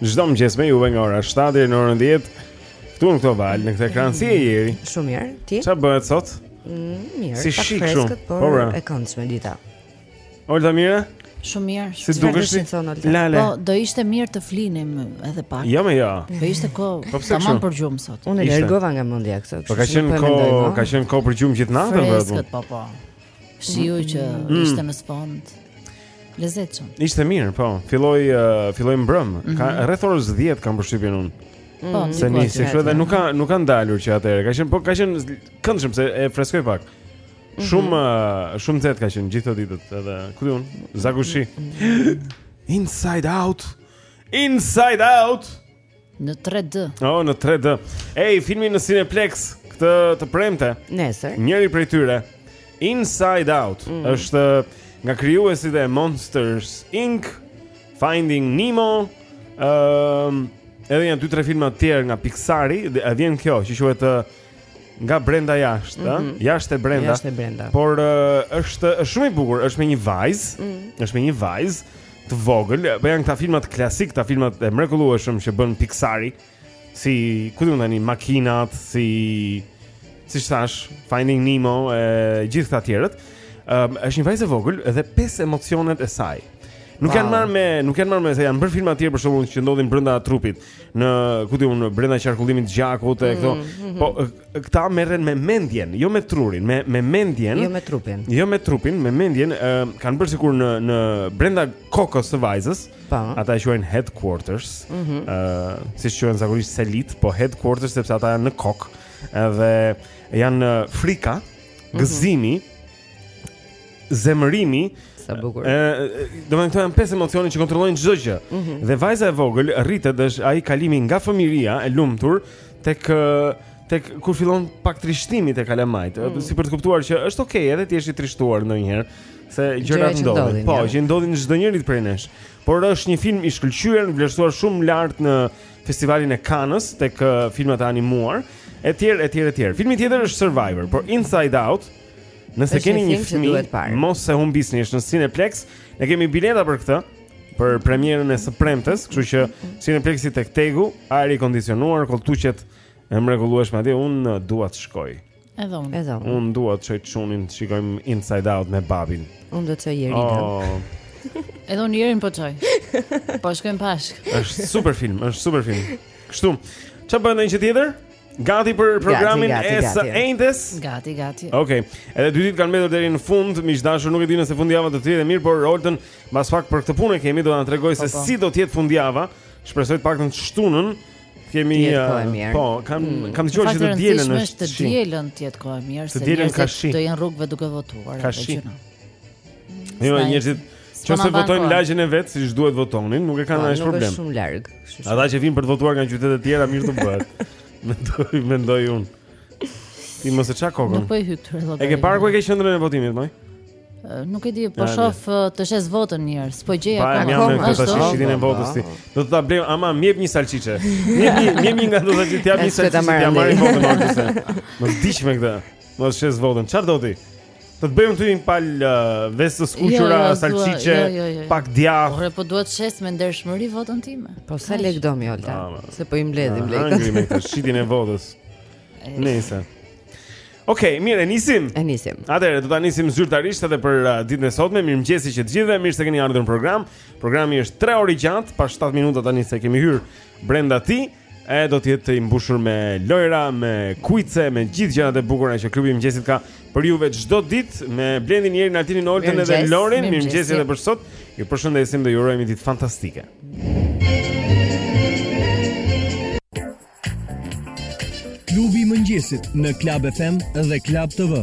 Çdo mëngjes me juve nga ora 7 deri në orën 10. Këtu në këto valë, në këtë ekran si je Jeri? Shumë mirë, ti? Çfarë bëhet sot? Mm, mirë, si pak freskët, por po, pra. e këndshme dita. Olta mirë? Shumë mirë. Si dukesh ti? Po, do ishte mirë të flinim edhe pak. Jo, më jo. Do ishte kohë po tamam për gjumë sot. Unë e largova nga mendja këtë. Po ka qenë kohë, ka qenë kohë për gjumë gjithë natën vetëm. Po, po. Shiu që mm. ishte në sfond. Lezetshëm. Ishte mirë, po. Filloi uh, filloi mbrëm. Mm -hmm. Ka mhm. rreth orës 10 kam përshtypjen unë. Mm. Po, se nisi kështu dhe nuk ka nuk ka ndalur që atëherë. Ka qenë po ka qenë këndshëm se e freskoi pak. Mhm. Shumë uh, shumë nxehtë ka qenë gjithë ditët edhe ku di unë, zagushi. Mhm. Inside out. Inside out. Në 3D. Oh, në 3D. Ej, filmi në Cineplex këtë të premte. Nesër. Njëri prej tyre, Inside Out, mm -hmm. është nga krijuesit e Monsters Inc. Finding Nemo. Ehm, um, edhe janë dy tre filma të tjerë nga Pixar-i, vjen kjo që quhet uh, Nga brenda jashtë, ëh, mm -hmm. jashtë e brenda. Jashtë e brenda. Por është është shumë i bukur, është me një vajzë, mm -hmm. është me një vajzë të vogël, po janë këta filmat klasik, këta filmat e mrekullueshëm që bën Pixari, si ku di unë tani makinat, si si thashë, Finding Nemo e gjithë këta të tjerët. Ëm um, është një vajzë e vogël dhe pesë emocionet e saj. Nuk wow. janë marrë me, nuk janë marrë me se janë bërë filma të tjerë për shembull që ndodhin brenda trupit. në ku di unë në brenda qarkullimit të gjakut e këto. Mm, mm, mm. Po këta merren me mendjen, jo me trurin, me me mendjen. Jo me trupin. Jo me trupin, me mendjen, uh, kanë bërë sikur në në brenda kokës së vajzës. Po. Ata e quajnë headquarters. Ëh, mm -hmm. uh, siç quhen zakonisht selitë, po headquarters sepse ata janë në kokë. Edhe janë frika, mhm. gëzimi. Mm -hmm. zemërimi sa bukur. Ë, domethënë pesë emocione që kontrollojnë çdo gjë. Mm -hmm. Dhe vajza e vogël rritet është ai kalimi nga fëmijëria e lumtur tek tek kur fillon pak trishtimi tek kalamajt, mm -hmm. si për të kuptuar që është okay edhe të jesh i trishtuar ndonjëherë se gjërat ndodhin. Po, që ndodhin çdo njërit prej nesh. Por është një film i shkëlqyer, vlerësuar shumë lart në festivalin e Kanës tek filmat e animuar, etj, etj, etj. Filmi tjetër është Survivor, por Inside Out, Nëse keni një fëmijë, mos e humbisni, është në Cineplex, ne kemi bileta për këtë, për premierën e së premtes, kështu që Cineplexi tek Tegu, ajri i kondicionuar, kolltuqet e mrekullueshme atje, un uh, dua të shkoj. Edhe un. Edhe un. Un dua të çoj çunin, të shikojmë Inside Out me babin. Un do të çoj Jerin. Oh. Edhe un Jerin po çoj. Po shkojmë bashkë. Është super film, është super film. Kështu. Çfarë bën ndonjë tjetër? Gati për programin gati, gati, e së enjtes? Gati, gati. Okej. Okay. Edhe dy ditë kanë mbetur deri në fund, miq të dashur, nuk e di nëse fundjava do të jetë e mirë, por Oltën mbas pak, për këtë punë kemi do të na tregojë se po, po. si do të jetë fundjava. Shpresoj të paktën të shtunën të kemi uh, po kam mm. kam dëgjuar se të dielën është të dielën të jetë kohë mirë se njerëzit do jenë rrugëve duke votuar. Ka shi. Jo, njerëzit Që votojnë në lagjen e vet siç duhet të votonin, nuk e kanë po, asnjë problem. Nuk është shumë larg. Ata që vinë për të votuar nga qytete të tjera mirë të bëhet. Mendoj, mendoj un. Ti mos e ça kokën. Nuk po i hyj të votoj. E ke parë ku e ke qendrën e votimit, moj? Nuk e di, po shof të shes votën mirë, s'po gjej akoma. Po jam me ta shitur e votës ti. Do të ta blej, ama më jep një salçiçe. Më jep një, më jep një nga do të jap një salçiçe, jam marrë votën më të se. Më dish me këtë. Mos shes votën. Çfarë do ti? Të të bëjmë ty një palë vezë të skuqura, jo, jo, salqiqe, jo, jo, jo. pak djath. Ore, po du ta shes me ndershmëri votën time. Po sa lek do mi, Olta, ah, se po i mbledhim lek. Angri me këtë shitjen e votës. Nejse. Okej, okay, mirë, e nisim. E nisim. Atëherë do ta nisim zyrtarisht edhe për uh, ditën e sotme. Mirëmëngjes që të gjithëve, mirë se keni ardhur në program. Programi është 3 orë i gjatë, pa 7 minuta tani se kemi hyrë brenda tij. E do të jetë i mbushur me lojra, me kuize, me gjithë gjërat e bukura që klubi i mëngjesit ka për juve çdo ditë me Blendin, Jerin, Altinin, Oltën edhe Lorin. Mirëmëngjes edhe për sot. Ju përshëndesim dhe ju urojmë ditë fantastike. Klubi i mëngjesit në Club FM dhe Club TV.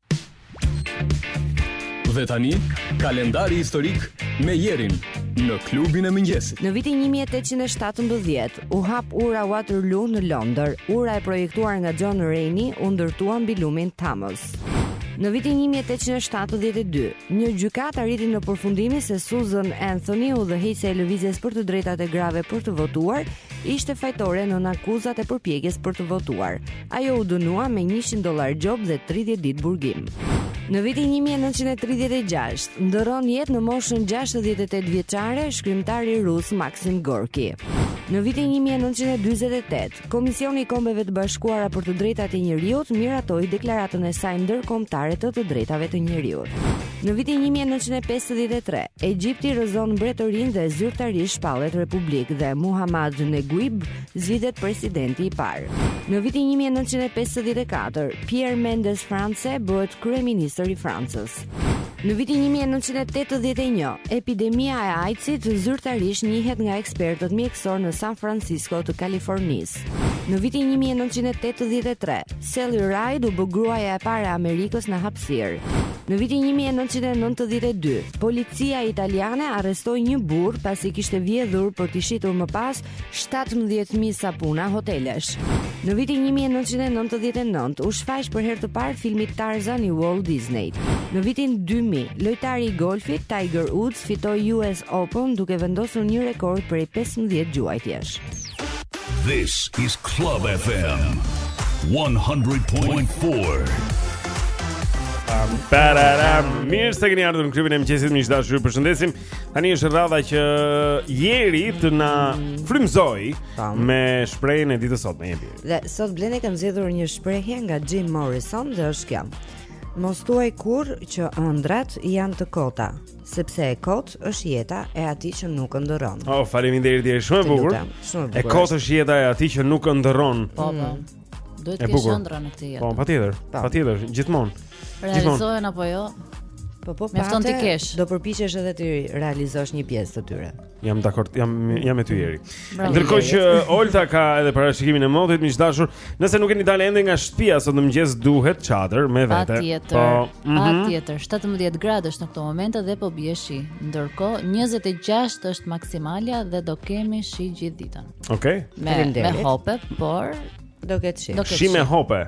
Dhe tani, kalendari historik me Jerin në klubin e mëngjesit. Në vitin 1817 u hap ura Waterloo në Londër. Ura e projektuar nga John Rennie u ndërtua mbi lumin Thames. Në vitin 1872, një gjykatë arriti në përfundimin se Susan Anthony udhëheqëse e lëvizjes për të drejtat e grave për të votuar ishte fajtore nën akuzat e përpjekjes për të votuar. Ajo u dënua me 100 dollarë gjobë dhe 30 ditë burgim. Në vitin 1936, ndërron jetë në moshën 68 vjeçare shkrimtari rus Maxim Gorki. Në vitin 1948, Komisioni i Kombeve të Bashkuara për të Drejtat e Njeriut miratoi deklaratën e saj ndërkombëtare të të drejtave të njeriut. Në vitin 1953, Egjipti rrëzon mbretërinë dhe zyrtarisht shpallet republikë dhe Muhammad Neguib zgjidhet presidenti i parë. Në vitin 1954, Pierre Mendes France bëhet kryeministër i Francës. Në vitin 1981, epidemia e AIDS-it zyrtarisht njihet nga ekspertët mjekësorë në San Francisco të Kalifornisë. Në vitin 1983, Sally Ride u bë gruaja e parë e Amerikës në hapësirë. Në vitin 1992, policia italiane arrestoi një burrë pasi kishte vjedhur për t'i shitur më pas 17000 sapuna hotelesh. Në vitin 1999 u shfaq për herë të parë filmi Tarzan i Walt Disney. Në vitin 2000, lojtari i golfit Tiger Woods fitoi US Open duke vendosur një rekord prej 15 gjuajtjesh. This is Club FM 100.4. Pararam, mirë se keni ardhur në klubin e mëngjesit, miq të dashur, ju përshëndesim. Tani është radha që Jeri të na frymëzojë me shprehjen e ditës sot me Jeri. Dhe sot Blendi kam zgjedhur një shprehje nga Jim Morrison dhe është kjo. Mos thuaj kurrë që ëndrrat janë të kota. sepse e kotë është jeta e atij që nuk ëndërron. Oh, faleminderit, Jeri, shumë e bukur. Shumë e bukur. E kotë është jeta e atij që nuk ëndërron. Po, po. Mm. Duhet të kesh ëndrra në këtë jetë. Po, patjetër. Po. Patjetër, gjithmonë. Realizohen apo jo? Po, po, patjetër. Do përpiqesh edhe t'i realizosh një pjesë të tyre. Jam dakord, jam jam me ty Jeri. Ndërkohë që Olta ka edhe parashikimin e motit, miq të dashur, nëse nuk keni dalë ende nga shtëpia sot në mëngjes duhet çadër me vete. Patjetër. Po, mm -hmm. Patjetër, 17 gradë është në këtë moment dhe po bie shi. Ndërkohë 26 është maksimalja dhe do kemi shi gjithë ditën. Okej. Okay. Me, me hope, por do ketë shi. Do ketë shi me hope.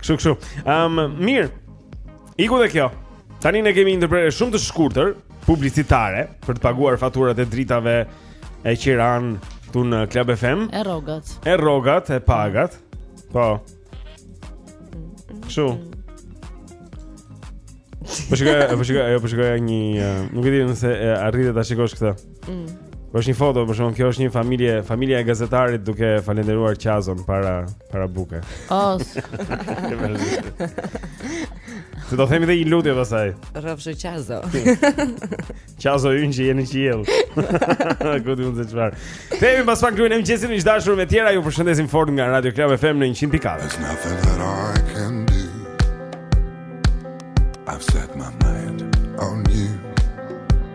Kështu kështu. Ëm um, mirë. Iku dhe kjo. Tani ne kemi një ndërprerje shumë të shkurtër publicitare për të paguar faturat e dritave e qiran këtu në Club FM. E rrogat. E rrogat e pagat. Po. Kështu. Po shikoj, po shikoj, ajo po shikoj një, nuk e di nëse e arrite ta shikosh këtë. Mm. Po është një foto, për shkak se kjo është një familje, familja e gazetarit duke falënderuar Qazon para para buke. Oh. Se do themi dhe një lutje pasaj Rrofsh o Qazo, Qazo ynë që je në qiell Këtë mund të çfarë Themi pas pak klubi i mëngjesit miq të dashur me të tjera Ju përshëndesim fort nga Radio Club FM në 100.4 There's nothing that I can do I've set my mind on you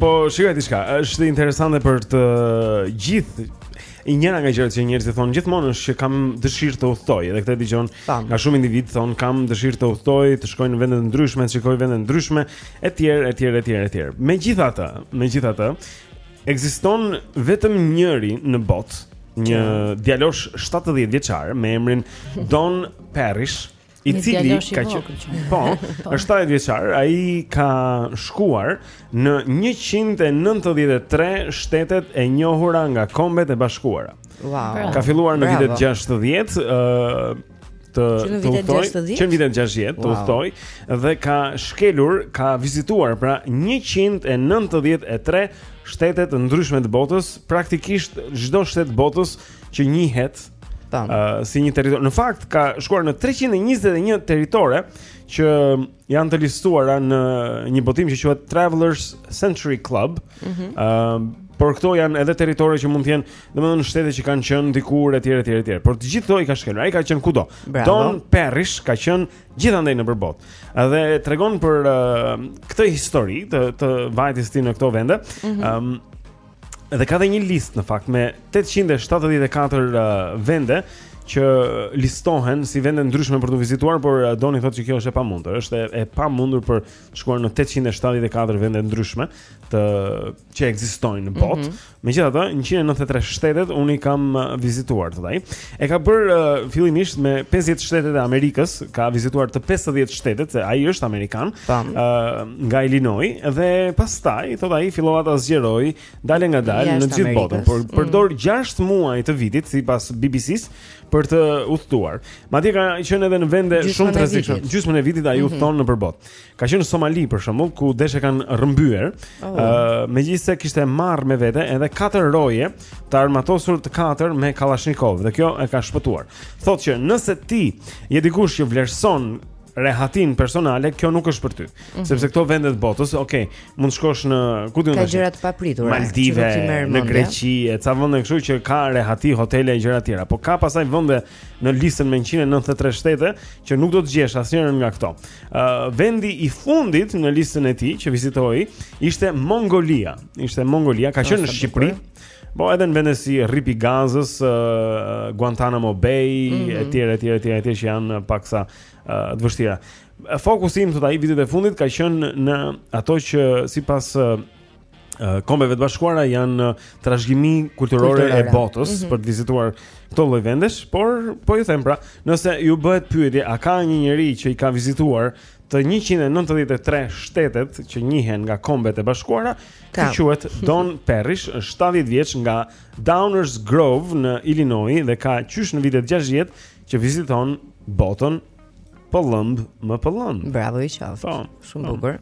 Po shikoj diçka, është interesante për të gjithë, njëra nga gjërat që njerëzit thonë gjithmonë është që kam dëshirë të udhëtoj, edhe këtë e dëgjon nga shumë individë thonë kam dëshirë të udhëtoj, të shkoj në vende të ndryshme, të shikoj vende të ndryshme, etj, etj, etj, etj. Megjithatë, megjithatë, ekziston vetëm një njeri në botë, një djalosh 70 vjeçar me emrin Don Parrish, i cili ka që, po, po, është 70 vjeçar, ai ka shkuar në 193 shtetet e njohura nga Kombet e Bashkuara. Wow. Ka filluar në vitet 60, ë uh, të të udhtojë, që në vitet 60 të udhtojë dhe ka shkelur, ka vizituar pra 193 shtete të ndryshme të botës, praktikisht çdo shtet të botës që njihet Tan. Uh, si një territor. Në fakt ka shkuar në 321 territore që janë të listuara në një botim që quhet Travelers Century Club. Ëh, mm -hmm. uh, por këto janë edhe territore që mund të jenë, domethënë shtete që kanë qenë dikur etj etj etj. Por të gjithë këto i ka shkelur. Ai ka qenë kudo. Bravo. Don Parrish ka qenë gjithandej nëpër botë. Edhe tregon për uh, këtë histori të të vajtjes tij në këto vende. Ëm mm -hmm. um, Edhe ka dhe një listë në fakt me 874 uh, vende që listohen si vende të ndryshme për t'u vizituar, por uh, Doni thotë që kjo është e pamundur. Është e, e pamundur për të shkuar në 874 vende të ndryshme të që ekzistojnë në botë. Mm -hmm. Megjithatë, 193 shtetet unë i kam uh, vizituar thotë ai. E ka bërë uh, fillimisht me 50 shtetet e Amerikës, ka vizituar të 50 shtetet, se ai është amerikan, ë uh, nga Illinois dhe pastaj thotë ai fillova ta zgjeroj dalë nga dalë në gjithë botën, por mm. përdor 6 muaj të vitit sipas BBC-s për të udhëtuar. Madje ka qenë edhe në vende shumë të rrezikshme. Gjysmën e vitit ai mhm. udhëton nëpër botë. Ka qenë në Somali për shembull, ku desh e kanë rrëmbyer. Ëh, oh. uh, megjithëse kishte marrë me vete edhe katër roje të armatosur të katër me Kalashnikov dhe kjo e ka shpëtuar. Thotë që nëse ti je dikush që vlerëson rehatinë personale, kjo nuk është për ty. Mm -hmm. Sepse këto vende të botës, ok, mund të shkosh në ku di unë tash. Ka gjëra të papritura. Maldive, në Greqi, e ca vende kështu që ka rehati, hotele e gjëra të tjera. Po ka pastaj vende në listën me 193 shtete që nuk do të gjesh asnjërën nga këto. Ë uh, vendi i fundit në listën e tij që vizitoi ishte Mongolia. Ishte Mongolia, ka qenë në Shqipëri. Po edhe në vende si Rripi i Gazës, uh, Guantanamo Bay mm -hmm. etj etj etj etj që janë paksa uh, të vështira. Fokusi im thotë ai vitet e fundit ka qenë në ato që sipas uh, Kombeve të Bashkuara janë trashëgimi kulturore e botës mm -hmm. për të vizituar këto lloj vendesh, por po ju them pra, nëse ju bëhet pyetje a ka një njeri që i ka vizituar të 193 shtetet që njihen nga Kombet e Bashkuara, ka, quhet Don Parrish, është 70 vjeç nga Downers Grove në Illinois dhe ka qysh në vitet 60 që viziton botën pëllëmbë më pëllëmbë. Bravo i qoftë. Po, shumë po. bukur.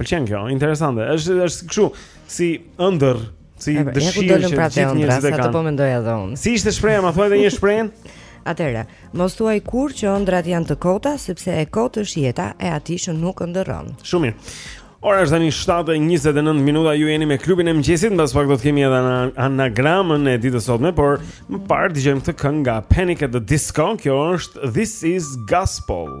Pëlqen kjo, interesante. Është është kështu si ëndërr, si dëshirë që pra gjithë njerëzit e kanë. Atë po mendoj edhe unë. Si ishte shprehja, ma thuaj edhe një herë? Atëherë, mos thuaj kurrë që ëndrrat janë të kota, sepse e kotë është jeta e atij që nuk ëndërron. Shumë mirë. Ora është tani 7:29 minuta, ju jeni me klubin e mëngjesit, mbas pak do të kemi edhe anagramën e ditës së sotme, por më parë dëgjojmë këtë këngë nga Panic at the Disco, kjo është This is Gospel.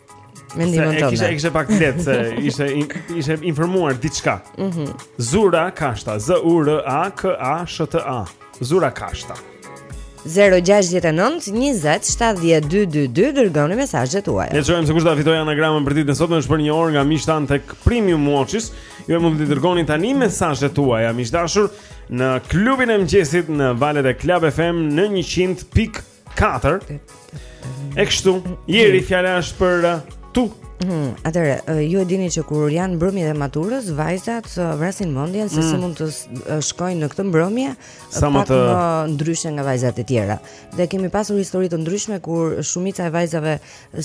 Me ndihmën tonë. Kishte kishte pak lehtë se ishte ishte informuar diçka. Mhm. Mm Zura Kashta, Z U R A K A S H T A. Zura Kashta. 069 20 70 222 dërgoni mesazhet tuaja. Ne shohim se kush do ta fitojë anagramën për ditën e sotme është për një orë nga miqtë tanë tek Premium Watches. Ju mund të dërgoni tani mesazhet tuaja miq të dashur në klubin e mëngjesit në valët e Club FM në 100.4. 4 E kështu, Jeri fjala është për uh, ty. Hmm, atëherë, uh, ju e dini që kur janë mbrëmjet e maturës, vajzat uh, vrasin mendjen se mm. si mund të shkojnë në këtë mbrëmje pak më ndryshe nga vajzat e tjera. Dhe kemi pasur histori të ndryshme kur shumica e vajzave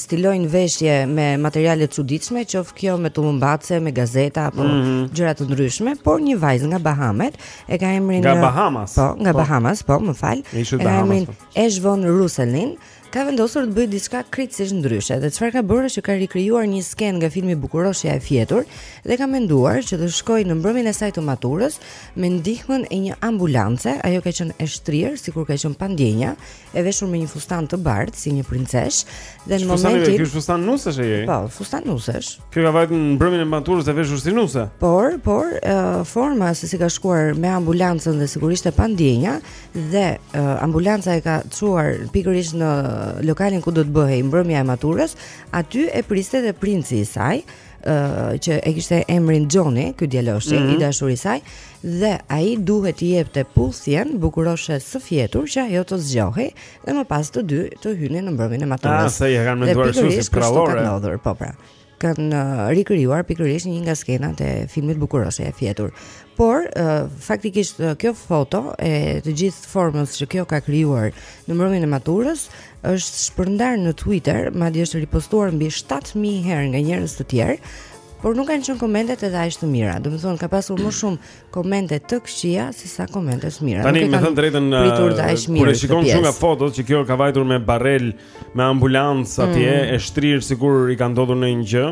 stilojnë veshje me materiale të çuditshme, qoftë kjo me tullumbace, me gazeta apo mm -hmm. gjëra të ndryshme, por një vajzë nga Bahamet e ka emrin Nga Bahamas. Po, nga po. Bahamas, po, më fal. E ka emrin po. Esh von Ruselin. Ka vendosur të bëjë diçka krejtësisht ndryshe dhe çfarë ka bërë është që ka rikrijuar një skenë nga filmi Bukuroshja e fjetur dhe ka menduar që të shkojë në mbrëmjen e saj të maturës me ndihmën e një ambulance, ajo ka qenë e shtrirë sikur ka qenë pa ndjenja, e veshur me një fustan të bardhë si një princeshë dhe në momentin Ky fustan nusesh e Jeri? Po, fustan nusesh. Kjo ka vajtë në mbrëmjen e maturës e veshur si nuse. Por, por uh, forma se si ka shkuar me ambulancën dhe sigurisht e pa ndjenja dhe uh, ambulanca e ka çuar pikërisht në lokalin ku do të bëhej mbrëmja e maturës, aty e priste dhe princi i saj. uh, që e kishte emrin Johnny, ky djaloshi mm -hmm. i dashur i saj dhe ai duhet t'i jepte puthjen bukuroshes së fjetur që ajo të zgjohej dhe më pas të dy të hynin në mbrëmjen e maturës. Ah, se e kanë menduar ashtu si përrallore. Ndodhur, po pra. Kanë uh, rikrijuar pikërisht një nga skenat e filmit Bukuroshja e fjetur. Por uh, faktikisht uh, kjo foto e të gjithë formës që kjo ka krijuar në mbrëmjen e maturës është shpërndarë në Twitter, madje është ripostuar mbi 7000 herë nga njerëz të tjerë, por nuk kanë qenë komentet edhe aq të mira. Domethënë ka pasur më shumë komente të këqija se sa komente të mira. Tani me thënë të drejtën kur e shikon këtu nga fotot që kjo ka vajtur me barelë me ambulancë atje mm. e shtrirë sikur i ka ndodhur ndonjë gjë.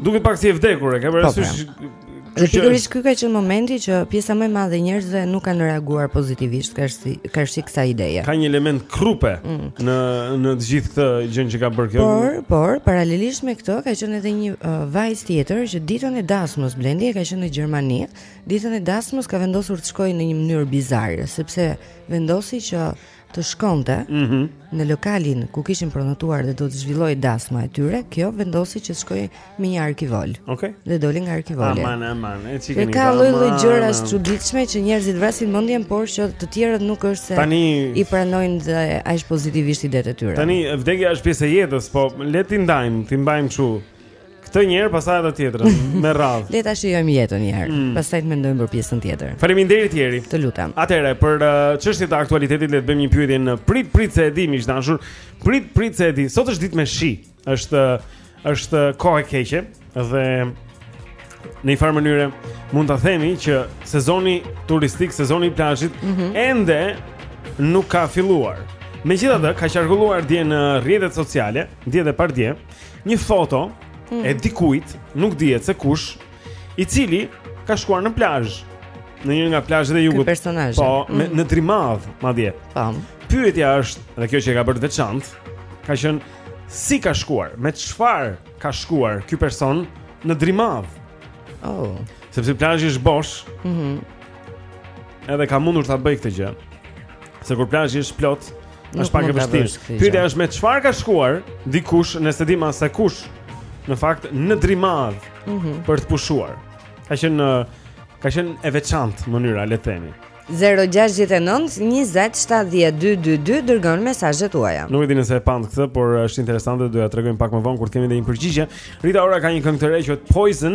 Duket pak si e vdekur, e ke parasysh? Po, po. Dhe sigurisht ky ka qenë momenti që pjesa më e madhe e njerëzve nuk kanë reaguar pozitivisht karshi karshi kësaj ideje. Ka një element krupe mm. në në të gjithë këtë gjë që ka bërë kjo. Por, por paralelisht me këtë ka qenë edhe një uh, vajzë tjetër që ditën e dasmës Blendi e ka qenë në Gjermani. Ditën e dasmës ka vendosur të shkojë në një mënyrë bizare, sepse vendosi që të shkonte mm -hmm. në lokalin ku kishin pronotuar dhe do të zhvillohej dasma e tyre, kjo vendosi që të shkojë me një arkivol. Okay. Dhe doli nga arkivoli. Aman, aman, e që keni ka lloj lloj gjëra të çuditshme që njerëzit vrasin mendjen, por që të tjerët nuk është se tani, i pranojnë dhe aq pozitivisht idetë e tyre. Tani, vdekja është pjesë e jetës, po le t'i ndajmë, t'i mbajmë kshu. Këtë një herë, pastaj edhe tjetrën, me radhë. Le ta shijojmë jetën një herë, mm. pastaj të mendojmë për pjesën tjetër. Faleminderit Jeri. Të lutem. Atëherë, për uh, çështjet uh, e aktualitetit le të bëjmë një pyetje në prit prit se e di miq të dashur. Prit prit se e di. Sot është ditë me shi. Është uh, është uh, kohë e keqe dhe në një farë mënyre mund ta themi që sezoni turistik, sezoni i plazhit mm -hmm. ende nuk ka filluar. Megjithatë, ka qarkulluar dje në rrjetet sociale, dje dhe pardje, Një foto mm. e dikujt, nuk dihet se kush, i cili ka shkuar në plazh, në një nga plazhet e jugut. Ky personazh. Po, mm. me, në Drimadh, madje. Po. Pyetja është, dhe kjo që e ka bërë të veçantë, ka qenë si ka shkuar, me çfarë ka shkuar ky person në Drimadh? Oh. Sepse plazhi është bosh. Mhm. Mm edhe ka mundur ta bëjë këtë gjë. Se kur plazhi është plot, është pak e vështirë. Pyetja është me çfarë ka shkuar dikush, nëse dini se kush, në fakt në Drimadh mm -hmm. për të pushuar. Ka qenë ka qenë e veçantë mënyra, le të themi. 0-6-9-20-72-22 Dërgoni mesazhet tuaja Nuk e di nëse e patë këtë Por është interesante Do jua tregojmë pak më vonë Kur të kemi dhe një përgjigje Rita Ora ka një këngë të re quhet Poison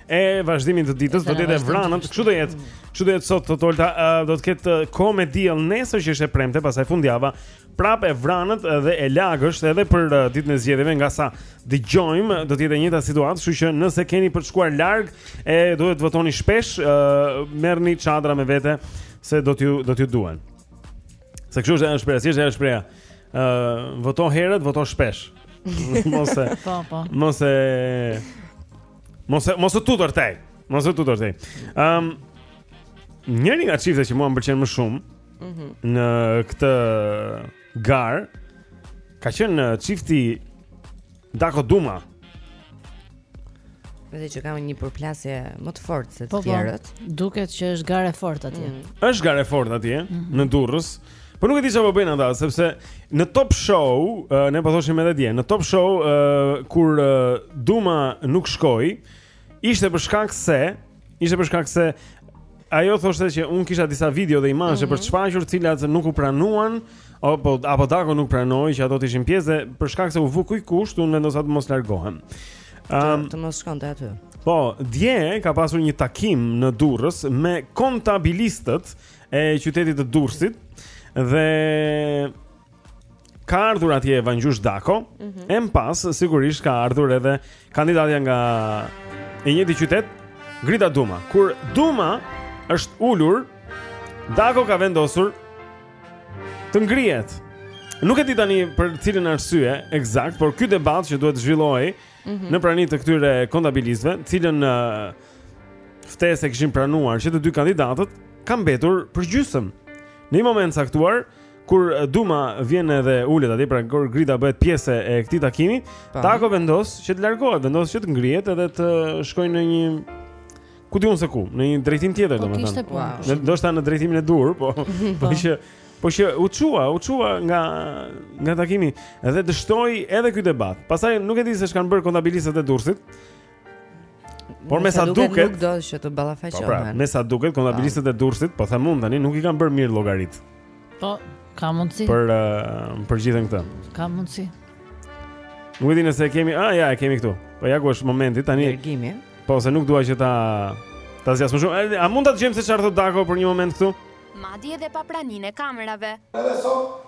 e vazhdimit të ditës do të jetë vranën, kështu do jetë. Kështu do jetë sot sot Olta, uh, do të ketë kohë me diell nesër që është e premte, pastaj fundjava, prapë e vranët dhe e lagësht edhe për uh, ditën e zgjedhjeve nga sa dëgjojmë, do të jetë e njëjta situatë, kështu që nëse keni për të shkuar larg, e duhet të votoni shpesh, uh, merrni çadra me vete se do t'ju do t'ju duan. Se kështu është shprehja, si është ajo shprehja? Ë, uh, voto herët, voto shpesh. Mos e. Po, po. Mos e Mos mos u tutor te. Mos u tutor te. Ëm um, njëri nga çiftet që mua më pëlqen më shumë mm -hmm. në këtë garë ka qenë uh, çifti Dako Duma. Dhe që kanë një përplasje më të fortë se të po, po. tjerët. Po, duket që është garë e fortë atje. Mm. Është garë e fortë atje mm -hmm. në Durrës. Po nuk e di çfarë po bëjnë ata, sepse në Top Show, uh, ne po thoshim edhe dje, në Top Show uh, kur uh, Duma nuk shkoi, ishte për shkak se, ishte për shkak se ajo thoshte që un kisha disa video dhe imazhe mm -hmm. për të mhm. shfaqur, cilat nuk u pranuan, apo apo Dako nuk pranoi që ato të ishin pjesë dhe për shkak se u vu ky kusht, un vendosa të mos largohem. Um, të, të mos shkonte aty. Po, dje ka pasur një takim në Durrës me kontabilistët e qytetit të Durrësit dhe ka ardhur atje Vangjush Dako, mm -hmm. e më pas sigurisht ka ardhur edhe kandidatja nga i njëjti qytet, Grida Duma. Kur Duma është ulur, Dako ka vendosur të ngrihet. Nuk e di tani për cilën arsye ekzakt, por ky debat që duhet të zhvillohej mm -hmm. në prani të këtyre kontabilistëve, të cilën uh, ftesë e kishin pranuar që të dy kandidatët ka mbetur për gjysëm. Në një moment të caktuar, kur Duma vjen edhe ulet atje, pra kur Grida bëhet pjesë e këtij takimi, pa. Dako vendos që të largohet, vendos që të ngrihet edhe të shkojë në një ku di un se ku, në një drejtim tjetër, po, domethënë. Po. Në ndoshta në drejtimin e dur, po, po. Po që Po që u çua, u çua nga nga takimi dhe dështoi edhe ky debat. Pastaj nuk e di se ç'kan bërë kontabilistët e Durrësit, Por me sa duket, nuk do që të ballafaqohen. Po pra, me sa duket kontabilistët po. e Durrësit, po them unë tani, nuk i kanë bërë mirë llogarit. Po, ka mundsi. Për uh, për gjithë këtë. Ka mundsi. Nuk e di nëse e kemi. Ah, ja, e kemi këtu. Po ja ku është momenti tani. Dërgimi. Po, se nuk dua që ta ta zgjas më shumë. A mund ta dëgjojmë se çfarë thotë Dako për një moment këtu? Madje edhe pa praninë e kamerave. Edhe sot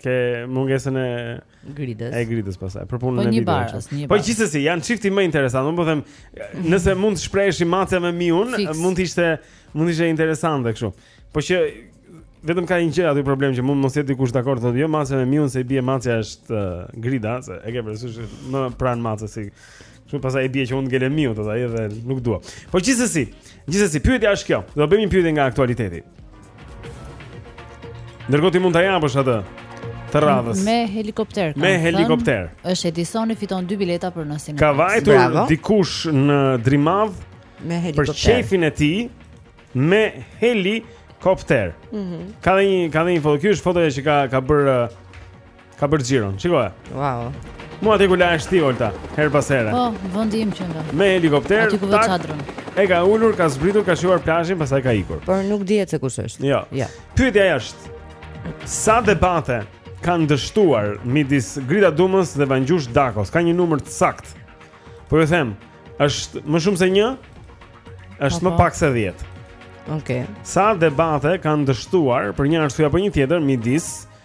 Ke mungesën e Gridës. E Gridës pastaj. Për punën po e videos. Po gjithsesi janë çifti më interesant, unë po them, nëse mund të shprehesh si macja me miun, mund të ishte mund të ishte interesante kështu. Po që vetëm ka një gjë aty problem që mund mos jetë dikush dakord thotë jo maca me miun se i bie maca është uh, Grida se e ke parasysh më pranë macës si Shumë pastaj i bie që unë ngela miu thotë ai dhe nuk dua Po gjithsesi, gjithsesi, pyetja është kjo Do bëjmë një pyetje nga aktualiteti Ndërkohë ti mund ta japësh atë të radhës Me helikopter Me helikopter është Edisoni fiton dy bileta për nësin Ka vajtur Bravo. dikush në Drimadhe Me helikopter Për qejfin e tij Me helikopter mm -hmm. Ka dhe një, ka dhe një foto Kjo është fotoja që ka, ka bërë Ka bërë xhiron. Shikoj. Wow. Mua t'i kula është ti Olta, herë pas here. Po, vendi im që nga. Me helikopter. Aty ku vë çadrën. E ka ulur, ka zbritur, ka shkuar në plazhin, pastaj ka ikur. Por nuk dihet se kush është. Jo. Ja. Pyetja është sa debate kanë dështuar midis Grida Dumës dhe Vangjush Dakos? Ka një numër të saktë. Po ju them, është më shumë se 1, është më pak se 10. Okej. Okay. Sa debate kanë dështuar për një arsye apo një tjetër midis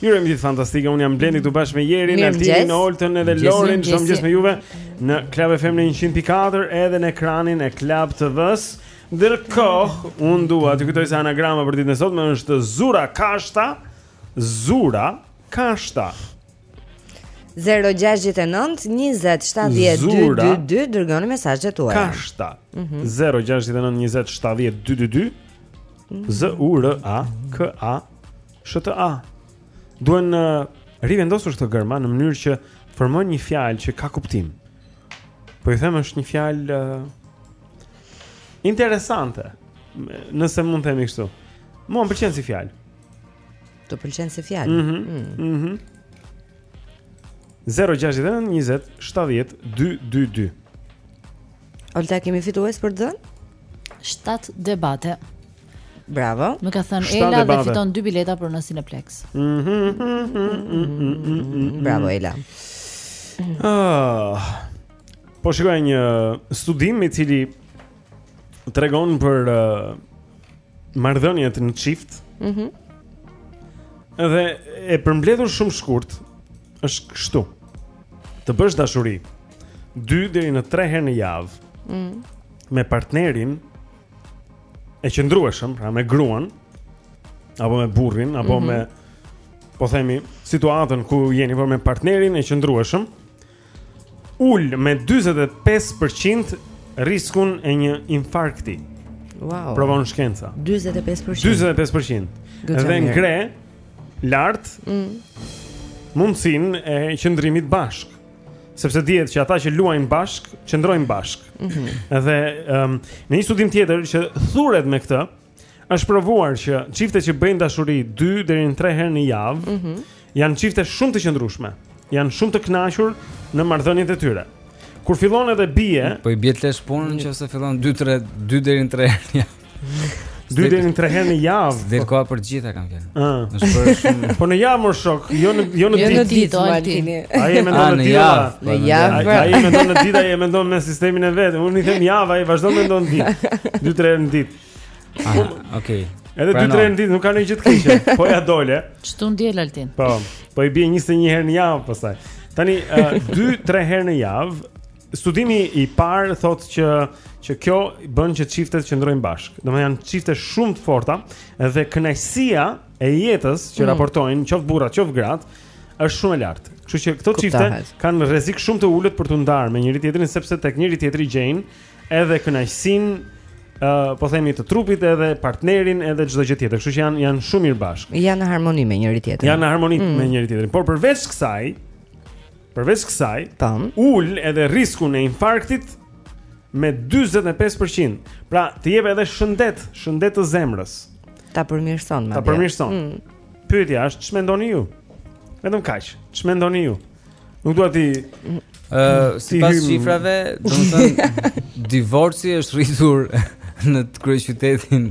Ju urojmë ditë fantastike. Un jam Blendi këtu bashkë me Jerin, Altin, Oltën edhe Lorin, çdo mëngjes me juve në Club FM në 104 edhe në ekranin e Club TV-s. Ndërkohë, unë dua të kujtoj se anagrama për ditën e sotme është Zura Kashta. Zura Kashta. 069 20 70 222 dërgoni mesazhet tuaja. Kashta. Mm -hmm. 069 20 70 222 Z U R A K A SHTA duhen rivendosur këto gërma në mënyrë që formojnë një fjalë që ka kuptim. Po ju them është një fjalë uh, interesante, nëse mund të themi kështu. Mua më pëlqen si fjalë. Të pëlqen si fjalë. Mhm. Mm mm. Mhm. Mm mm. 069 20 70 222. Olta kemi fitues për të dhënë? 7 debate. Bravo. Më ka thënë Ela dhe fiton dy bileta për në Cineplexx. Bravo Ela. Ah. Po shikoja një studim i cili tregon për uh, marrëdhëniet në çift. Mhm. Mm dhe e përmbledhur shumë shkurt, është kështu. Të bësh dashuri 2 deri në 3 herë në javë. Mm. Me partnerin e qëndrueshëm, pra me gruan apo me burrin apo mm -hmm. me po themi situatën ku jeni por me partnerin e qëndrueshëm ul me 45% riskun e një infarkti. Wow. Provon shkenca. 45%. 45%. Dhe ngre lart mm. mundësinë e qëndrimit bashkë sepse dihet që ata që luajnë bashkë qëndrojnë bashkë mm -hmm. dhe um, në një studim tjetër që thuret me këtë është provuar që çifte që bëjnë dashuri 2 deri në 3 herë në javë mm -hmm. janë çifte shumë të qëndrueshme janë shumë të kënaqur në marrëdhëniet e tyre kur fillon edhe bie po i bie lesh punën nëse fillon 2 3 2 deri në 3 herë Dy deri në tre herë në javë. Del koha për të gjitha kam fjalën. Ëh. Është bërë shumë. Po në javë më shok, jo në jo në jo ditë. Jo në ditë, Altini. Ai e mendon ah, në ditë. Po, në javë. Ai pra. e mendon në ditë, ai e mendon me sistemin e vet. Unë i them javë, ai vazhdon mendon ditë. Dy tre herë në ditë. Ah, okay. Edhe dy tre herë në ditë nuk ka ndonjë gjë të keqe. Po ja dole. Çtu ndjel Altin. Po. Po i bie 21 herë në javë pastaj. Tani 2-3 herë në javë Studimi i parë thotë që që kjo bën që çiftet të qëndrojnë bashkë. Domethënë janë çifte shumë të forta dhe kënaqësia e jetës që mm. raportojnë qoftë burrat, qoftë gratë është shumë e lartë. Kështu që këto çifte kanë rrezik shumë të ulët për t'u ndarë me njëri tjetrin sepse tek njëri tjetri gjejnë edhe kënaqësinë Uh, po themi të trupit edhe partnerin edhe çdo gjë tjetër. Kështu që janë janë shumë mirë bashkë. Janë në harmoni me njëri tjetrin. Janë në harmoni mm. me njëri tjetrin. Por përveç kësaj, Përveç kësaj, ta ul edhe riskun e infarktit me 45%. Pra, të jep edhe shëndet, shëndet të zemrës. Ta përmirëson madje. Ta përmirëson. Mm. Pyetja është ç'mendoni ju? Vetëm kaq. Ç'mendoni ju? Nuk dua ti ë sipas shifrave, domethënë divorci është rritur në kryeqytetin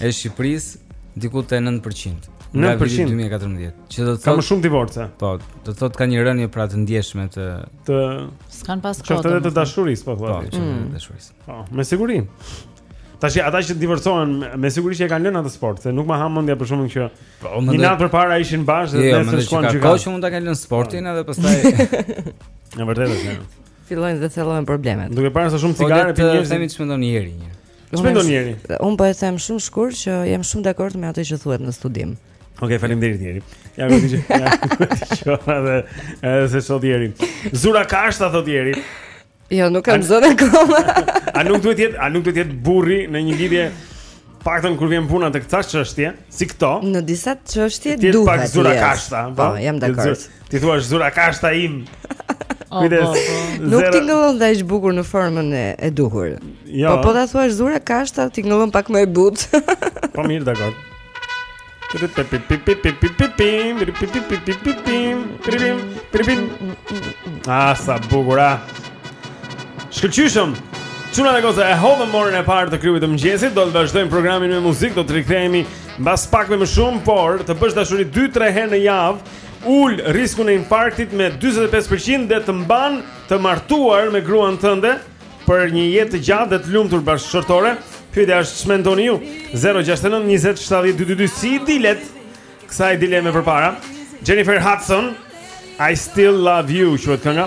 e Shqipërisë diku te 9%. 9% nga viti 2014. Që do të thotë ka më shumë divorce. Po, do të thotë ka një rënie pra të ndjeshme të të s'kan pas kohë. Qoftë edhe të dashurisë, po thua. Po, mm. të dashurisë. Po, me siguri. Tash ata që divorcohen me siguri që e kanë lënë atë sport, se nuk ma ha mendja për shembull që po, një natë përpara ishin bashkë dhe jo, nesër shkuan në gjykatë. Po, që mund ta kanë lënë sportin po. edhe pastaj. Në vërtetë. Fillojnë dhe thellohen problemet. Duke parë sa shumë po, cigare pinë njerëz. Po, themi ç'mendon Jeri një. Ç'mendon Jeri? Unë po e them shumë shkurt që jam shumë dakord me atë që thuhet në studim. Okej, okay, faleminderit Jeri. Ja më diçë. Jo, edhe edhe se sot Jeri. Zura kashta thotë Jeri. Jo, nuk kam zënë akoma. A nuk duhet të jetë, a nuk duhet të jetë burri në një lidhje? Paktën kur vjen puna tek ca çështje, si këto. Në disa çështje duhet. Ti pak zura kashta, po. po jam dakord. Ti thua është zura kashta im. Oh, Kujdes. Po, po. Nuk tingëllon dhe aq bukur në formën e, e duhur. Jo. Po po ta thua është zura kashta, tingëllon pak më e butë. po mirë, dakord. Ah, sa bukur. Shkëlqyshëm. Çuna dhe goca e hodhëm orën e parë të klubit të mëngjesit, do të vazhdojmë programin me muzikë, do të rikthehemi mbas pak me më shumë, por të bësh dashuri 2-3 herë në javë ul riskun e infarktit me 45% dhe të mban të martuar me gruan tënde për një jetë të gjatë dhe të lumtur bashkëshortore. Pyetja është ç'mendoni ju? 069 20 70 222 si i dilet kësaj dileme përpara. Jennifer Hudson I still love you, quhet kënga.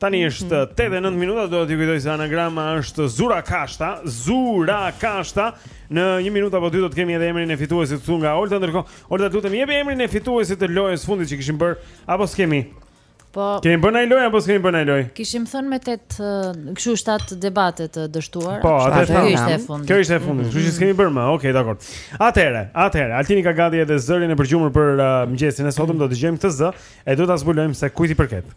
Tani mhm. është 8 e 9 minuta, do t'ju kujtoj se anagrama është Zura Kashta, Zura Kashta. Në 1 minutë apo 2 do të kemi edhe emrin e fituesit këtu nga Olta, ndërkohë Olta të lutem jep emrin e fituesit të lojës së fundit që kishim bërë, apo s'kemi? Po. Kemi bërë një lojë apo s'kemi bërë një lojë? Kishim thënë me 8, kështu 7 debate të dështuara. Po, atë kjo ishte e fundit. Kjo ishte e fundit, kështu që s'kemi bërë më. Okej, dakord. Atëherë, atëherë, Altini ka gati edhe zërin e përgjumur për uh, mëngjesin e sotëm, do të dëgjojmë këtë zë, e do ta zbulojmë se kujt i përket.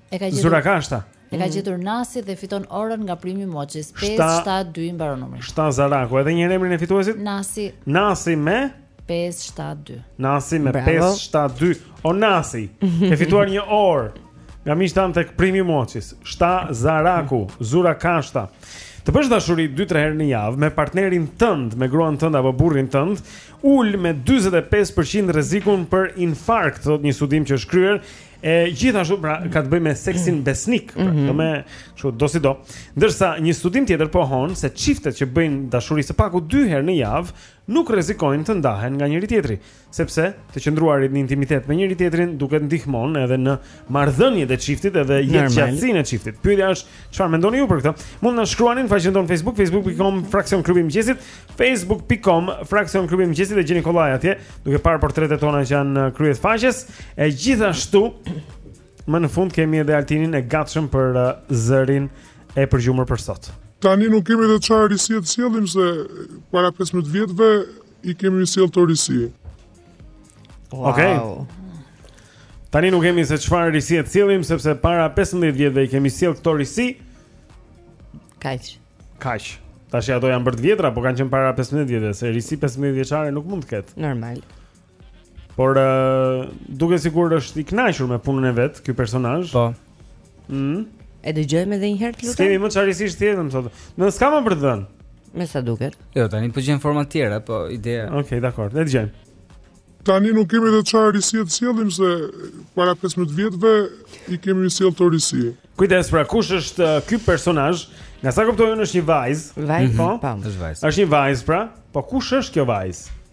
E ka gjetur. Zura Kashta. E ka gjetur Nasi dhe fiton orën nga Prime Watches 572 i mbaron numri. Shta Zaraku, edhe një herë emrin e fituesit? Nasi. Nasi me 572. Nasi me 572. O Nasi, ke fituar një orë nga miqtë tanë tek Prime Watches. Shta Zaraku, Zura Kashta. Të bësh dashuri 2-3 herë në javë me partnerin tënd, me gruan tënd apo burrin tënd, ul me 45% rrezikun për infarkt, thotë një studim që është kryer E gjithashtu pra ka të bëjë me seksin besnik, pra, mm -hmm. me kështu do si do. Ndërsa një studim tjetër pohon se çiftet që bëjnë dashuri së paku dy herë në javë nuk rrezikojnë të ndahen nga njëri tjetri, sepse të qëndruarit në intimitet me njëri tjetrin duket se ndihmon edhe në marrëdhëniet e çiftit edhe jetëgjatësinë e çiftit. Pyetja është Çfarë mendoni ju për këtë? Mund të na shkruani në faqen tonë Facebook, facebook.com fraksion klubi i mëngjesit, facebook.com fraksion klubi i mëngjesit dhe e gjeni kollaj atje, duke parë portretet tona që janë në krye të faqes. E gjithashtu më në fund kemi edhe Altinin e gatshëm për uh, zërin e përgjumur për sot. Tani nuk kemi se çfarë risie të sjellim se para 15 vjetëve i kemi sjellë këto risi. Wow. Okej. Okay. Tani nuk kemi se çfarë risie të sjellim sepse para 15 vjetëve i kemi sjellë këto risi. Kaq. Kaq. Tash ato janë bërë të vjetra, po kanë qenë para 15 vjetëve, se risi 15 vjeçare nuk mund të ketë. Normal. Por uh, duket sikur është i kënaqur me punën e vet ky personazh. Po. Mm. E dëgjojmë edhe një herë të lutem. Kemi më çfarë risie tjetër më thotë. S'ka më për të dhënë. Me sa duket. Jo, tani po gjen forma të tjera, po ideja. Okej, okay, dakord. E dëgjojmë. Tani nuk kemi se çfarë risie të sjellim se para 15 vjetëve i kemi sjellë këto risi. Kujdes pra kush është uh, ky personazh? Nga sa kuptoj unë është një vajzë. Vajzë, mhm. po. Është vajzë. Është një vajzë pra. Po kush është kjo vajzë?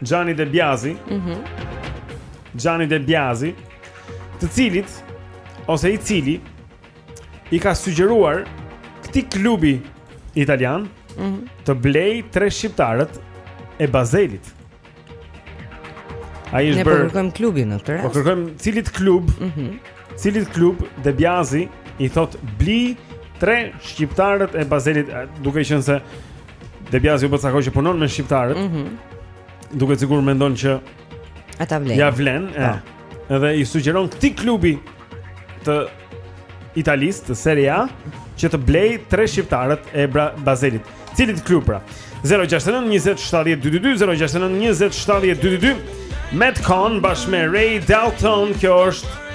Gianni De Biazi. Mhm. Mm Gianni De Biazi, të cilit ose i cili i ka sugjeruar këtij klubi italian mm -hmm. të blejë tre shqiptarët e Bazelit. Ai është bërë. Ne po kërkojmë klubin në këtë rast. Po kërkojmë cilit klub? Mhm. Mm cilit klub De Biazi i thotë bli tre shqiptarët e Bazelit duke qenë se De Biasi u bë ca kohë që punon me shqiptarët. Mhm. Mm duket sigur mendon që ia vlen. Ia vlen, e. Pa. Po. Edhe i sugjeron këtij klubi të Italisë, të Serie A, që të blejë tre shqiptarët e Bra- Bazelit. Cilit klubi pra? 069 20 70 222 069 20 70 222 Madcon bashkë me Ray Dalton, kjo është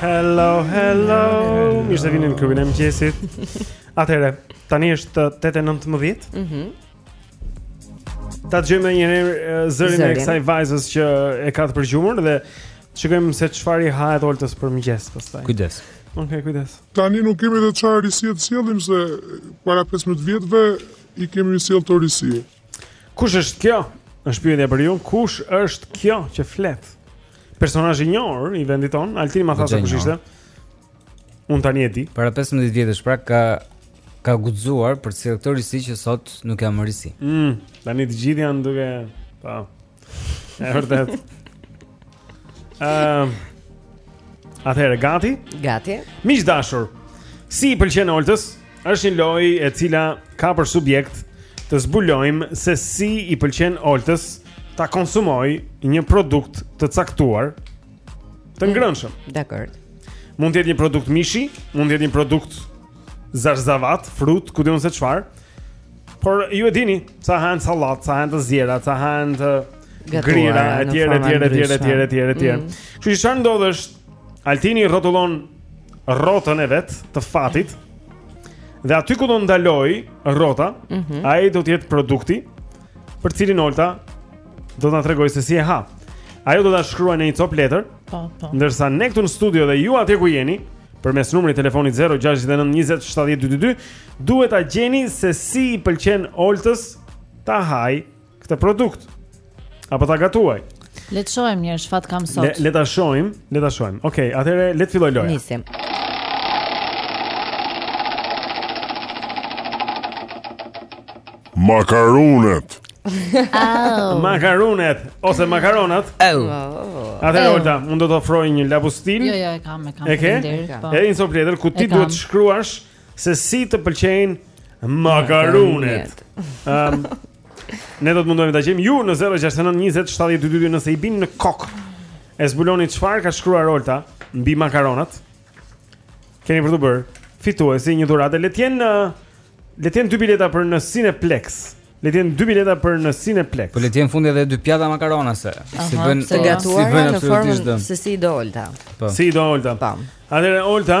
Hello, hello. Mirë se vini në klubin e mëngjesit. Atëherë, tani është 8:19. Mhm. Mm Ta dëgjojmë edhe një herë zërin e kësaj vajzës që e ka të përgjumur dhe shikojmë se çfarë i hahet Oltës për mëngjes pastaj. Kujdes. Okej, okay, kujdes. Tani nuk kemi ç't- çfarë risi të sjellim se para 15 vjetëve i kemi sjellë këto risi. Kush është kjo? Është pyetja për ju. Kush është kjo që flet? Personazh i njohur i vendit tonë, Altini ma tha se kush ishte. Unë tani e di. Para 15 vjetësh pra ka ka guxuar për të sjellë këto risi që sot nuk janë më risi. Mm, tani të gjithë janë duke, po. Është vërtet. Ehm. Atëherë gati? Gati. Miq të dashur, si i pëlqen Oltës? Është një lojë e cila ka për subjekt të zbulojmë se si i pëlqen Oltës ta konsumojë një produkt të caktuar të mm, ngrënshëm. Mm, Dakor. Mund të jetë një produkt mishi, mund të jetë një produkt zarzavat, frut, ku di unë se çfarë. Por ju e dini, ca hahen sallatë, ca hahen të ziera, ca hahen të grira etj etj etj etj etj etj. Kështu që çfarë ndodh është Altini rrotullon rrotën e vet të fatit. Dhe aty ku do ndalojë rrota, mm -hmm. ai do të jetë produkti për të cilin Olta do të na tregojë se si e ha. Ajo do ta shkruajë në një copë letër. Po, po. Ndërsa ne këtu në studio dhe ju atje ku jeni, përmes numrit të telefonit 069 20 70 222, duhet ta gjeni se si i pëlqen Oltës ta hajë këtë produkt apo ta gatuajë. Le të shohim ç'fat kam sot. Le, le ta shohim, le ta shohim. Okej, okay, atëherë le të fillojë loja. Nisim. Makaronet. Oh. Makaronet ose makaronat. Oh. oh. Atëherë oh. Olta, mund të të ofroj një lapustil? Jo, jo, e kam, e kam. E ke? Po. Edhe një copë letër ku ti duhet të shkruash se si të pëlqejnë makaronet. Ëm, um, Ne do të mundohemi ta gjejmë ju në 069 20 70 222 nëse i bini në kokë. E zbuloni çfarë ka shkruar Olta mbi makaronat. Keni për t'u bërë fitues i një dhurate le të jenë le të jenë dy bileta për në Cineplex. Le të jenë dy bileta për në Cineplex. Po le të jenë në fund edhe dy pjata makarona se si bën si bën në formën se si do Olta. Po. Si do Olta. Atëre Olta,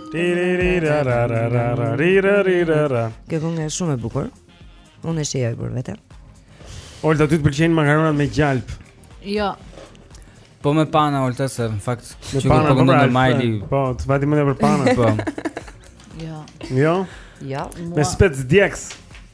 Kjo këngë është shumë e bukur. Unë e shijoj për vete. Olta ty të pëlqejnë makaronat me gjalp. Jo. Po me pana Olta se në fakt me pana po me majli. Po, të vajti mendja për pana. Po. Jo. Jo. Jo. Me spec djegës.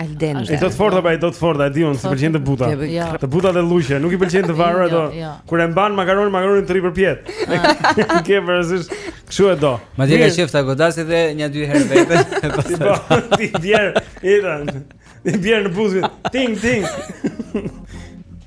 Alden. I do të fortë apo i do të fortë, e di unë s'i pëlqen të buta. Jo. Të buta dhe lluqe, nuk i pëlqen të varur ato. Jo, jo. Kur e mban makaronin, makaroni të rrijë përpjetë. Ah. Ke vërsysh, kshu e do. Madje ka qejf ta godasë dhe një dy herë vetë. Po, t'i bjerë, i thon. T'i bjerë në buzë. Ting ting.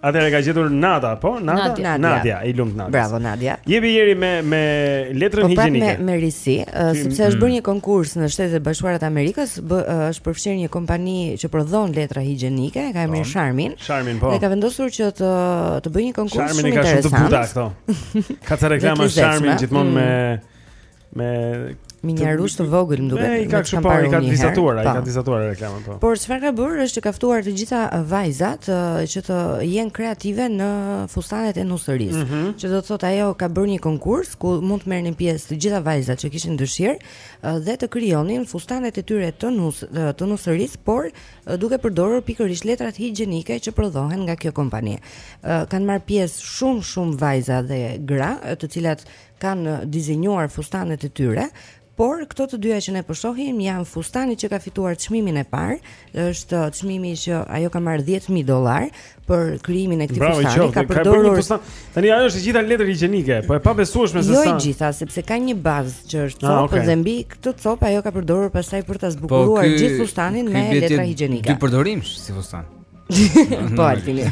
Atëherë ka gjetur Nada, po? Nada? Nadia, Nadia. Nadia i lumtë Nadia. Bravo Nadia. Jepi Eri me me letrën po, higjienike. Po me me risi, uh, sepse është mm. bërë një konkurs në Shtetet e Bashkuara të Amerikës, bë, uh, është përfshirë një kompani që prodhon letra higjienike, ka emrin po. Charmin. Charmin po. Dhe ka vendosur që të të bëjë një konkurs shumë interesant. Charmin i ka shumë të buta këto. Ka te reklama Charmin gjithmonë mm. me me me një arush të vogël më duket. Ai ka kështu po, ai ka vizatuar, ai ka po. vizatuar reklamën po. Por çfarë ka bërë është që ka ftuar të gjitha vajzat që të jenë kreative në fustanet e nusërisë. Mm -hmm. Që do të thotë ajo ka bërë një konkurs ku mund të merrnin pjesë të gjitha vajzat që kishin dëshirë dhe të krijonin fustanet e tyre të nus të nusërisë, por duke përdorur pikërisht letrat higjienike që prodhohen nga kjo kompani. Kanë marrë pjesë shumë shumë vajza dhe gra, të cilat kanë dizenjuar fustanet e tyre, por këto të dyja që ne po shohim janë fustani që ka fituar çmimin e parë, është uh, çmimi që ajo ka marrë 10000 dollarë për krijimin e këtij fustani, ka përdorur fustan. Tani ajo është e gjitha letër higjienike, po e pabesueshme se jo sa. Jo e gjitha, sepse ka një bazë që është ah, copë ah, okay. dhe mbi këtë copë ajo ka përdorur pastaj për ta po, zbukuruar po, gjithë fustanin me letra higjienike. Ky përdorim si fustan. po Altini.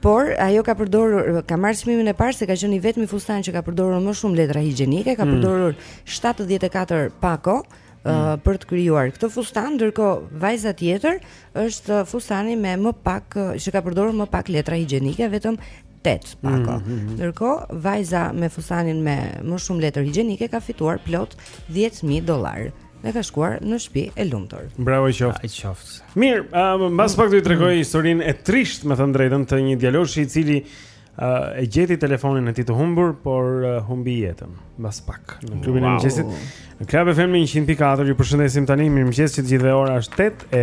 Por ajo ka përdorur, ka marrë çmimin e parë se ka qenë i vetmi fustan që ka përdorur më shumë letra higjienike, ka mm. përdorur 74 pako uh, për të krijuar këtë fustan, ndërkohë vajza tjetër është fustani me më pak që ka përdorur më pak letra higjienike, vetëm 8 pako. Mm -hmm. Ndërkohë vajza me fustanin me më shumë letër higjienike ka fituar plot 10000 dollarë. Dhe ka shkuar në shtëpi e lumtur. Bravo i qoftë. Ai qoftë. Mirë, uh, mbas pak do t'ju tregoj historinë e trishtë, me thënë të drejtën, të një djaloshi i cili uh, e gjeti telefonin e tij të humbur, por uh, humbi jetën. Mbas pak në klubin wow. e mëngjesit. Në Club FM 100.4 ju përshëndesim tani. Mirëmëngjes për të gjithë ora është 8 e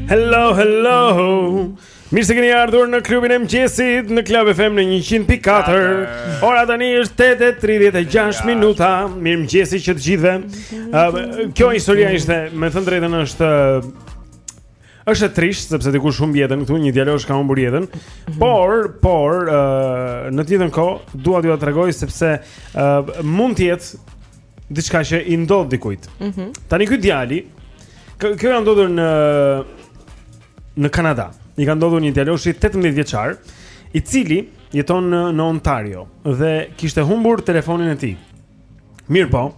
Hello, hello Mirë se keni ardhur në klubin e mëngjesit Në Club FM në 100.4 Ora tani është 8.36 minuta Mirëmëngjesi për të gjithë uh, Kjo historia ishte Me thënë të drejtën është është e trishtë sepse dikush humb jetën këtu një djalosh ka humbur jetën. Mhm. Por, por uh, në të njëjtën kohë dua t'jua tregoj sepse uh, mund të jetë diçka që i ndodh dikujt. Mm -hmm. Tani ky djali kjo ka ndodhur në në Kanada. I ka ndodhur një djaloshi 18 vjeçar, i cili jeton në, në Ontario dhe kishte humbur telefonin e tij. Mirëpo,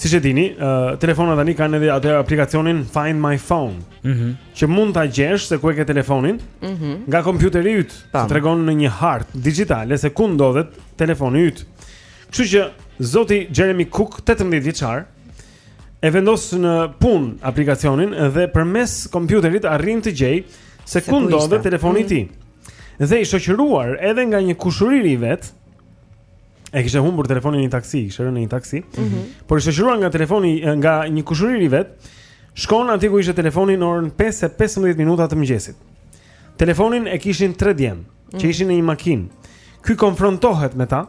siç e dini, uh, telefonat tani kanë edhe atë aplikacionin Find My Phone. Mhm. Mm që mund ta gjesh se ku e ke telefonin? Mhm. Mm nga kompjuteri yt, që tregon në një hartë dixhitale se ku ndodhet telefoni yt. Kështu që zoti Jeremy Cook, 18 vjeçar, e vendos në punë aplikacionin dhe përmes kompjuterit arrin të gjejë se ku ndodhet telefoni i mm. tij. Dhe i shoqëruar edhe nga një kushëri i vet, e kishte humbur telefonin në një taksi, kishte rënë në një taksi. Mm -hmm. Por i shoqëruar nga telefoni nga një kushëri i vet, shkon aty ku ishte telefoni në orën 5:15 minuta të mëngjesit. Telefonin e kishin tre djem. që mm. ishin në një makinë. Ky konfrontohet me ta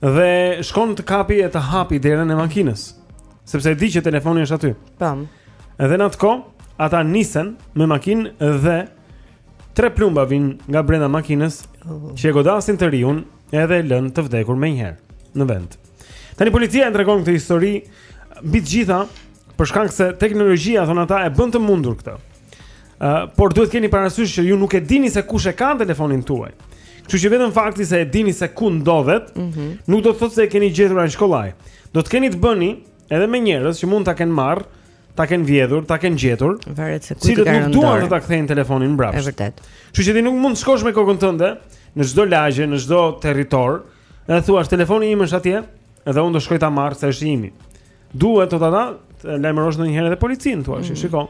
dhe shkon të kapi e të hapi derën e makinës, sepse e di që telefoni është aty. Tam. Edhe në atë kohë, ata nisen me makinë dhe tre plumba vijnë nga brenda makinës oh. që e godasin të riun edhe e lënë të vdekur menjëherë në vend. Tani policia e tregon këtë histori mbi të gjitha për shkak se teknologjia thonë ata e bën të mundur këtë. Uh, por duhet keni parasysh që ju nuk e dini se kush e ka telefonin tuaj. Kështu që vetëm fakti se e dini se ku ndodhet, mm -hmm. nuk do të thotë se e keni gjetur aq kollaj. Do të keni të bëni edhe me njerëz që mund ta kenë marrë, ta kenë vjedhur, ta kenë gjetur. Varet se kujt i ka rënë. Si do të duan të ta kthejnë telefonin mbrapsht. Është vërtet. Kështu që ti nuk mund të shkosh me kokën tënde në çdo lagje, në çdo territor, edhe thua telefoni im është atje, edhe unë do shkoj ta marr se është i imi. Duhet të ta, të lajmërosh ndonjëherë edhe policinë, thua, mm. shiko.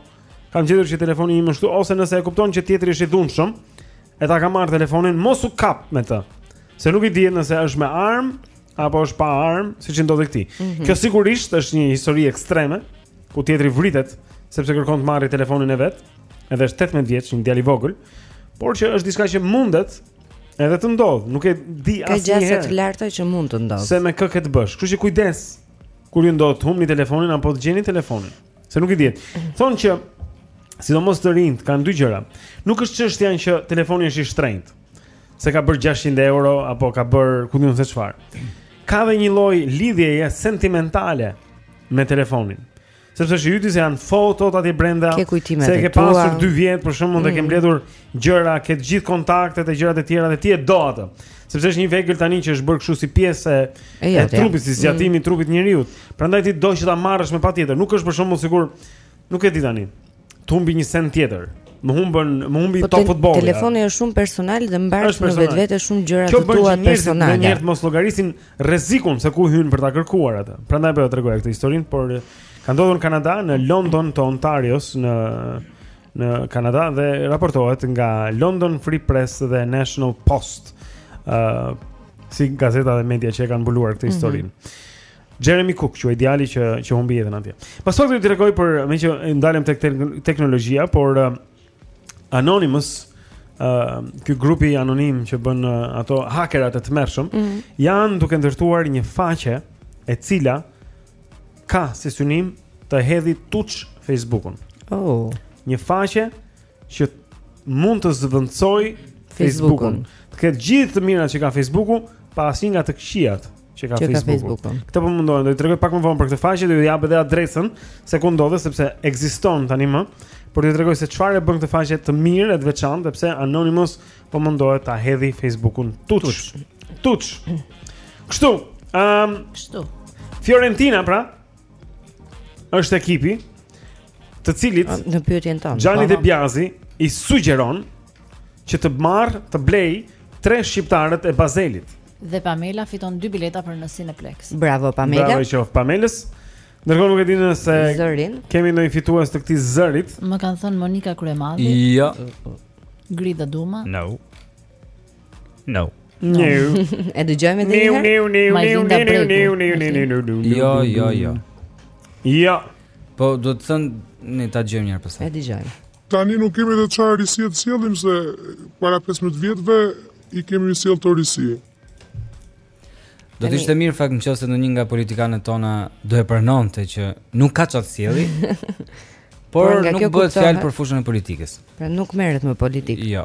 Kam gjetur që telefoni im është këtu ose nëse e kupton që tjetri është i dhunshëm, e ta ka marrë telefonin, mos u kap me të. Se nuk i dihet nëse është me armë apo është pa armë, siç i ndodhi këtij. Mm -hmm. Kjo sigurisht është një histori ekstreme, ku tjetri vritet sepse kërkon të marrë telefonin e vet, edhe është 18 vjeç, një djalë i vogël, por që është diçka që mundet edhe të ndodhë, nuk e di asnjëherë. Ka gjasa të larta që mund të ndodhë. Se me kë ke të bësh. Kështu që kujdes. Kur ju ndodh të humbni telefonin apo të gjeni telefonin, se nuk i dihet. Thonë që sidomos të rinjtë kanë dy gjëra. Nuk është çështja që telefoni është i shtrenjtë, se ka bërë 600 euro apo ka bërë ku di unë se çfarë. Ka dhe një lloj lidhjeje sentimentale me telefonin. Sepse është i yti se janë fotot atje brenda. Ke kujtime se ke pasur 2 vjet për shembull mm. dhe ke mm. mbledhur gjëra, ke të gjithë kontaktet e gjërat e tjera dhe ti e do atë. Sepse është një vegël tani që është bërë kështu si pjesë e, e trupit, si zgjatimi mm. i trupit të njeriut. Prandaj ti do që ta marrësh me patjetër. Nuk është për shembull sikur nuk e di tani. Të humbi një send tjetër. Më humbën, më humbi një top futbolli. Po telefoni është shumë personal dhe mbart në vetvete shumë gjëra të tua personale. Kjo bën njerëzit të mos llogarisin rrezikun se ku hyn për ta kërkuar atë. Prandaj po e tregoj këtë historinë, por ka ndodhur në Kanada, në London të Ontarios në në Kanada dhe raportohet nga London Free Press dhe National Post. ë uh, si gazeta dhe media që e kanë mbuluar këtë mhm. historinë. Mm -hmm. Jeremy Cook, quhej djali që që humbi jetën atje. Pastaj do të tregoj për meqë ndalem tek teknologjia, por uh, Anonymous, ë uh, ky grupi anonim që bën uh, ato hakerat e tmerrshëm, mm -hmm. janë duke ndërtuar një faqe e cila ka si synim të hedhi tuç Facebookun. Oh, një faqe që mund të zëvendësojë Facebookun. Të ketë gjithë të mirat që ka Facebooku, pa asnjë nga të këqijat që ka Facebooku. Këtë po mundohen, do të tregoj pak më vonë për këtë faqe, do ju jap edhe adresën se ku ndodhet sepse ekziston tani më. Por ju tregoj se çfarë e bën këtë faqe të mirë e të veçantë, sepse Anonymous po mundohet ta hedhi Facebookun tuç. Tuç. Kështu, ëm, um, kështu. Fiorentina pra, është ekipi të cilit në pyetjen tonë. Xhani De Biazi i sugjeron që të marrë, të blejë tre shqiptarët e Bazelit. Dhe Pamela fiton dy bileta për në Cineplex. Bravo Pamela. Bravo i qoftë Pamelës. Ndërkohë nuk e di nëse Zërin. kemi ndonjë fitues të këtij zërit. Më kanë thënë Monika Kryemadhi. Jo. Grida Duma. No. No. No. e dëgjojmë edhe një herë. Majlinda Bregu. Jo, jo, jo. Jo. Po do të thënë ne ta dëgjojmë një herë pastaj. E dëgjojmë. Tani nuk kemi çfarë risi të sjellim se para 15 vjetëve i kemi sjellë ato risi. Do të ishte mirë në fakt nëse ndonjë nga politikanët tona do e pranonte që nuk ka ça të sjelli. Por, por nuk bëhet fjalë për fushën e politikës. Pra nuk merret me politikë. Jo.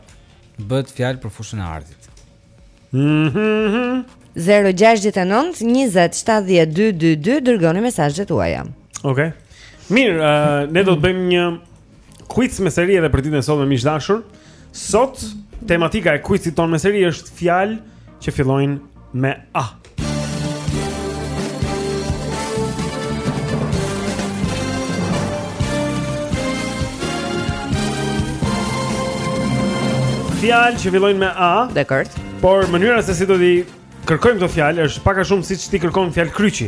Bëhet fjalë për fushën e artit. Mhm. 069 20 70 222 dërgoni mesazhet tuaja. Okej. Okay. Mirë, uh, ne do të bëjmë një Quiz me seri edhe për ditën e sotme miq të dashur. Sot tematika e quizit tonë me seri është fjalë që fillojnë me A. Fjalë që fillojnë me A. Dakord. Por mënyra se si do t'i kërkojmë këto fjalë është pak a shumë siç t'i kërkon fjalëkryqi.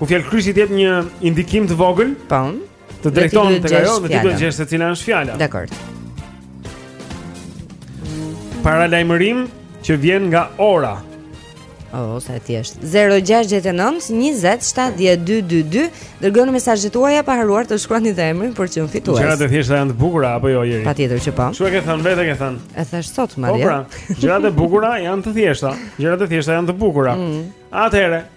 Ku fjalëkryqi të jep një indikim të vogël, tan, Të drejton te ajo, ti do të gjesh se cila është fjala. Dakor. Paralajmërim që vjen nga ora. Oh, sa e thjeshtë. 069 20 7222 dërgoni mesazhet tuaja pa harruar të shkruani dhe emrin për të fituar. Gjërat e thjeshta janë të bukura apo jo Jeri? Patjetër që po. Ti e ke thënë vetë ke thënë? E thashë sot Maria. Po pra, gjërat e bukura janë të thjeshta. Gjërat e thjeshta janë të bukura. Mm. Atëherë,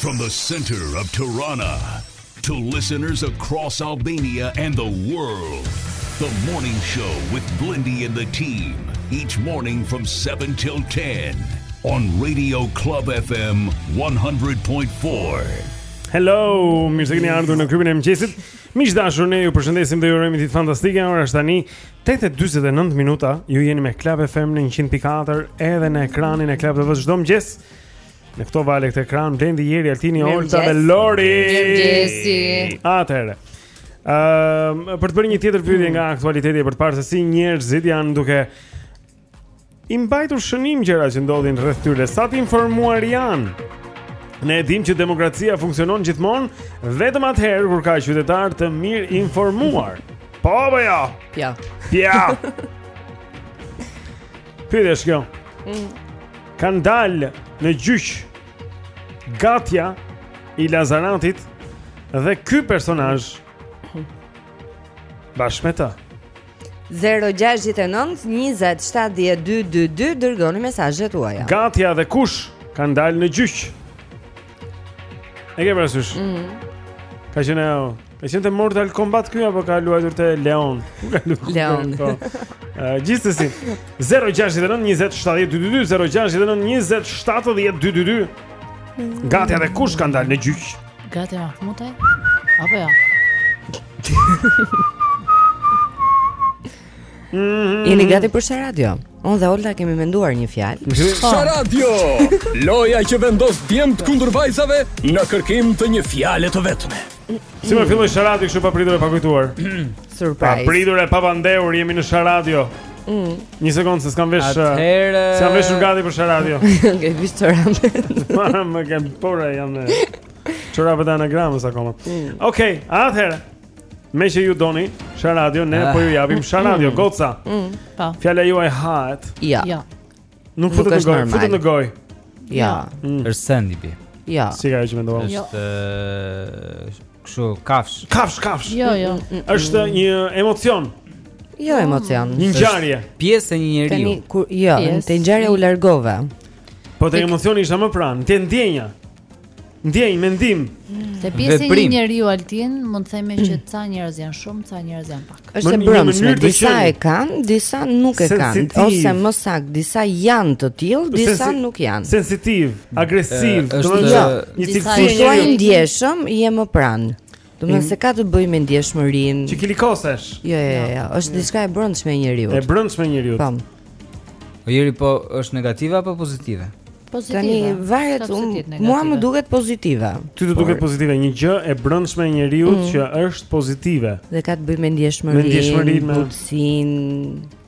From the center of Tirana to listeners across Albania and the world. The morning show with Blendi and the team each morning from 7 till 10 on Radio Club FM 100.4. Hello, mirë se keni ardhur në klubin e mëngjesit. Miq të dashur, ne ju përshëndesim dhe ju urojmë ditë fantastike. Ora është tani 8:49 minuta, ju jeni me Club FM në 100.4 edhe në ekranin e Club TV çdo mëngjes. Në këto vale këtë ekran Blendi Jeri Altini Olta dhe Lori. Mirëmëngjesi. Atëherë. Ëm um, për të bërë një tjetër pyetje nga aktualiteti për të parë se si njerëzit janë duke I mbajtur shënim gjëra që ndodhin rreth tyre, sa të informuar janë. Ne e dimë që demokracia funksionon gjithmonë vetëm atëherë kur ka qytetarë të mirë informuar. Po apo jo? Ja. Ja. Pyetja është kjo. Mm. Kanë dalë në gjyq Gatja i Lazaratit dhe ky personazh bashkë me ta. 0692070222 Dërgoni mesazhet tuaja Gatja dhe kush kanë dalë në gjyq E ke parasysh mm -hmm. Ka qenë Ka qenë te Mortal Kombat ky apo ka luajtur te Leon. Leon. Po. Gjithsesi, 0692070222, 0692070222. Gatja dhe kush kanë dalë në gjyq? Gatja Mahmutaj? Apo jo? Mm-hmm. Jeni gati për Sha Radio? Unë dhe Olta kemi menduar një fjalë. Mhm. Po. Sha Radio! Loja që vendos djemtë kundër vajzave në kërkim të një fjale të vetme. Si më filloi Sha Radio kështu papritur e pa kujtuar. Surprise. Papritur e papandehur jemi në Sha Radio. Mm. Një sekondë se s'kam vesh. Atëherë, uh, s'kam vesh gati për Sha Radio. Ke vesh çorapë. I kam por jam me çorapët e anagramës akoma. Mm. Okej, okay, atëherë. Meqë ju doni Sha Radio, ne ah. po ju japim Sha Radio, mm. goca mm. Po. Fjala juaj hahet Ja, ja. Nuk futet në gojë, futet në gojë. Ja. Mm. Është sendi bi. Ja. Si ka që mendova? Jo. Është kështu kafshë. Kafshë, kafshë. Jo, jo. Mm, mm, është një emocion. Jo emocion. Një ngjarje. Pjesë e një njeriu. Tani kur jo, te ngjarja u largove. Po te emocioni ishte më pranë, te ndjenja. Ndjenjë, mendim. Si pjesë e një njeriu Altin, mund të themi që ca njerëz janë shumë, ca njerëz janë pak. Është e brendshme, disa e kanë, disa nuk e kanë, ose më saktë, disa janë të tillë, disa nuk janë. Sensitiv, agresiv, është një cilësi që je i ndjeshëm, je më pranë. Do të thotë se ka të bëjë me ndjeshmërinë. Çi kilikosesh? Jo, jo, jo, jo, është diçka e brendshme e njeriut. E brendshme e njeriut. Po. Po njeri po është negative apo pozitive? Pozitive. Tani varet um. Mua më duket pozitive. Ty të duket pozitive një gjë e brendshme e njeriut mm, që është pozitive. Dhe ka të bëjë me ndjeshmërinë, me ndjeshmërinë, me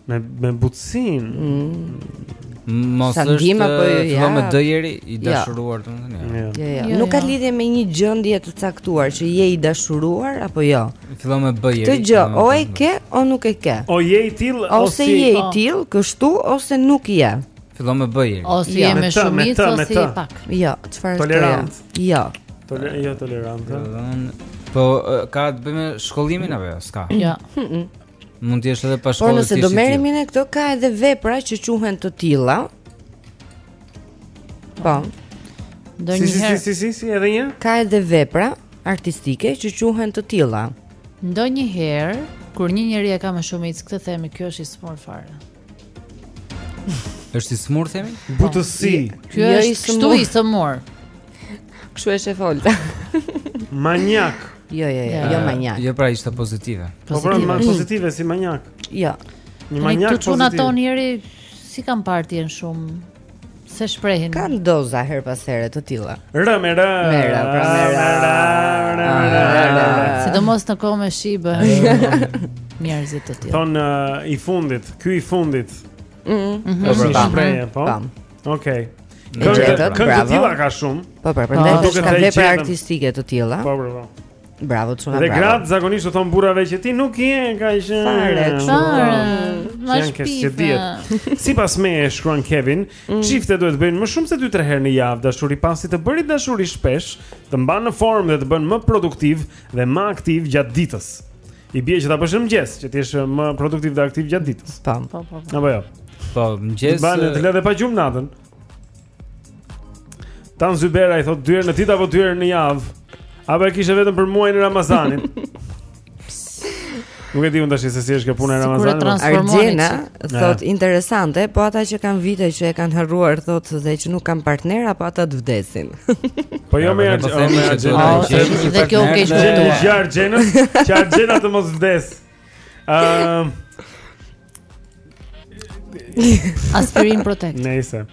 Me me butësinë. Mm. Mos është ndjenja, po jo, ja. me qenë i jo. dashuruar jo. domethënë. Jo. Jo, jo, jo. Nuk ka lidhje me një gjendje të caktuar që je i dashuruar apo jo. Fillon me b. Këtë gjë, o e ke o nuk e ke. O je i tillë ose, ose je i po, tillë, kështu ose nuk je. Fillon me b. Ose je me shumicë ose je pak. Jo, çfarë? Tolerant. Jo. Tolerant, jo tolerant. Po ka të bëjë me shkollimin apo jo? S'ka. Jo. Mund të jesh edhe pa shkollë. Po nëse do merremi me këto ka edhe vepra që quhen të tilla. Po. Ndonjëherë. Si si si si edhe një? Ka edhe vepra artistike që quhen të tilla. Ndonjëherë kur një njeri e ka me shumicë këtë themi, ky është i sëmurë fare. Është i sëmurë themi? Butësi. Po, ky jo është kështu i sëmurë. Kështu është e folura. Maniak. Jo, jo, jo, jo maniak. Jo pra ishte pozitive. Po pra më pozitive si maniak. Jo. Një maniak pozitiv. Këtu çuna tanë njeri s'i kam parë të jenë shumë S'e shprehin. Kanë doza herë pas here të tilla. R me r. Me r, pra me r. Sidomos në kohë me shi bëhen njerëzit të tillë. Thonë uh, i fundit, ky i fundit. Ëh. Mm -hmm. Po s'e shpreh, po. Okej. Këngë të tilla ka shumë. Po, po, prandaj po, duhet të ketë vepra artistike të tilla. Po, po, po. Bravo çuna bravo. Dhe gratë zakonisht u thonë burrave që ti nuk je kaq fare fare. Ma shpifë. Sipas meje shkruan Kevin, mm. çiftet duhet të bëjnë më shumë se 2-3 herë në javë dashuri pasi të bërit dashuri shpesh, të mban në formë dhe të bën më produktiv dhe më aktiv gjatë ditës. I bie që ta bësh në mëngjes, që të jesh më produktiv dhe aktiv gjatë ditës. Tam. Po, po, po. Apo jo. Po, mëngjes. Mban të lë dhe pa gjumë natën. Tan Zybera i thotë dy herë në ditë apo dy herë në javë? Apo e kishte vetëm për muajin e Ramazanit? Nuk e di unë tash se si është kjo puna e Ramazanit. Po. Argjena thotë interesante, po ata që kanë vite që e kanë harruar thotë dhe që nuk kanë partner apo ata të vdesin. Po jo more Argjena. Dhe kjo u keqkuptua. Ja Argjena, që Argjena të mos vdesë. Ëm Aspirin protect. Nice.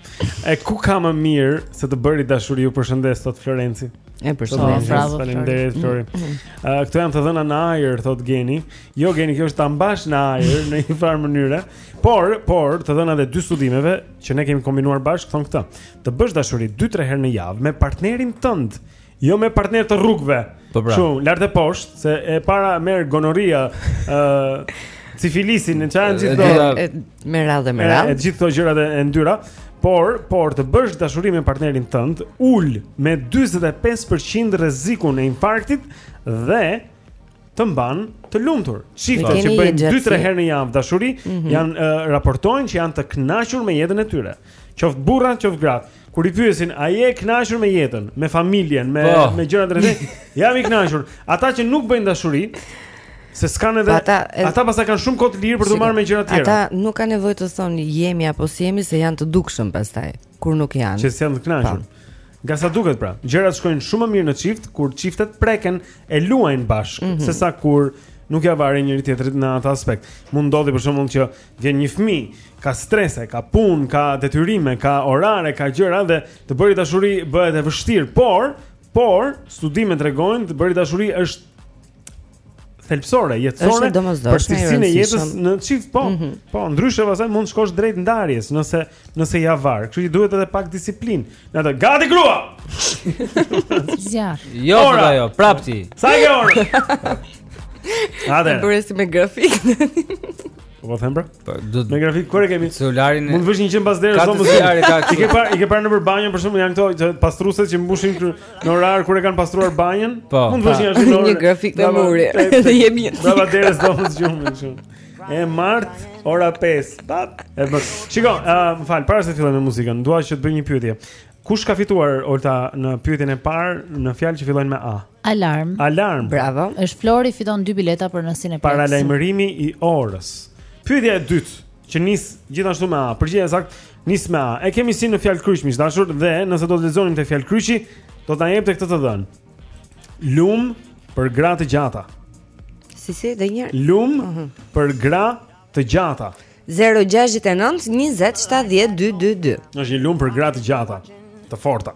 E ku ka më mirë se të bërit dashuri ju përshëndes thot Florenci. E përshëndes, bravo. Faleminderit Flori. Ëh, mm. uh, këto janë të dhëna në ajër, thot Geni. Jo Geni, kjo është ta mbash në ajër në një farë mënyre. Por, por të dhënat e dy studimeve që ne kemi kombinuar bashkë thon këtë. Të bësh dashuri 2-3 herë në javë me partnerin tënd Jo me partner të rrugëve. Po pra. Shumë lart e poshtë, se e para merr gonorrenë, ë uh, sifilisin, në çan gjithë këto. Me radhë me radhë. Gjithë këto gjërat e ndyra, por por të bësh dashuri me partnerin tënd, ul me 45% rrezikun e infarktit dhe të mban të lumtur. Çiftet që bëjnë 2-3 herë në javë dashuri mm -hmm. janë uh, raportojnë që janë të kënaqur me jetën e tyre. Qoftë burrat, qoftë gratë. Kur i pyesin, a je e kënaqur me jetën, me familjen, me po. me gjërat rreth? Jam i kënaqur. Ata që nuk bëjnë dashuri, Se s'kan edhe ata, e, ata pastaj kanë shumë kohë të lirë për t'u marrë me gjëra të tjera. Ata nuk kanë nevojë të thonë jemi apo s'jemi se janë të dukshëm pastaj. kur nuk janë. Që s'janë të kënaqur. Nga sa duket pra, gjërat shkojnë shumë më mirë në çift kur çiftet preken e luajnë bashkë, mm -hmm. sesa kur nuk ja varen njëri tjetrit në atë aspekt. Mund ndodhi për shembull që vjen një fëmijë, ka strese, ka punë, ka detyrime, ka orare, ka gjëra dhe të bërit dashuri bëhet e vështirë, por, por studimet tregojnë të bërit dashuri është thelbësore, jetësore për cilësinë e jetës në çift, po. Mm -hmm. Po, ndryshe pastaj mund të shkosh drejt ndarjes, nëse nuk ja var. Kështu që duhet edhe pak disiplinë. Në atë gati grua. Zjarr. Jo, ora. jo, prap ti. Sa e orë? Atë. Por është me grafik. Po po them pra? Po, do me grafik kur e kemi celularin. Mund të vësh një gjë pas derës, domos. Ka celularin, ka. I ke parë, i ke parë nëpër banjë për shembull janë këto pastrueset që mbushin Në orar kur e kanë pastruar banjën, po, mund të bësh një ashtu një grafik te muri. Dhe je mirë. Prapa derës dhomës gjumit kështu. E martë ora 5. Pa. E bë. Shiko, më fal, para se të fillojmë me muzikën, dua që të bëj një pyetje. Kush ka fituar Olta në pyetjen e parë në fjalë që fillojnë me A? Alarm. Alarm. Bravo. Është Flori fiton dy bileta për ndeshjen e parë. Paralajmërimi i orës. Pyetja e dytë që nis gjithashtu me A. Përgjigja e saktë Nis me A. E kemi si në fjalëkryq, miq të dashur, dhe nëse do të lexonim te fjalëkryqi, do të na jepte këtë të dhënë. Lum për gra të gjata. Si si, edhe njëherë. Lum uh mhm. -huh. për gra të gjata. 069 20 70 222. Është një lum për gra të gjata, të forta.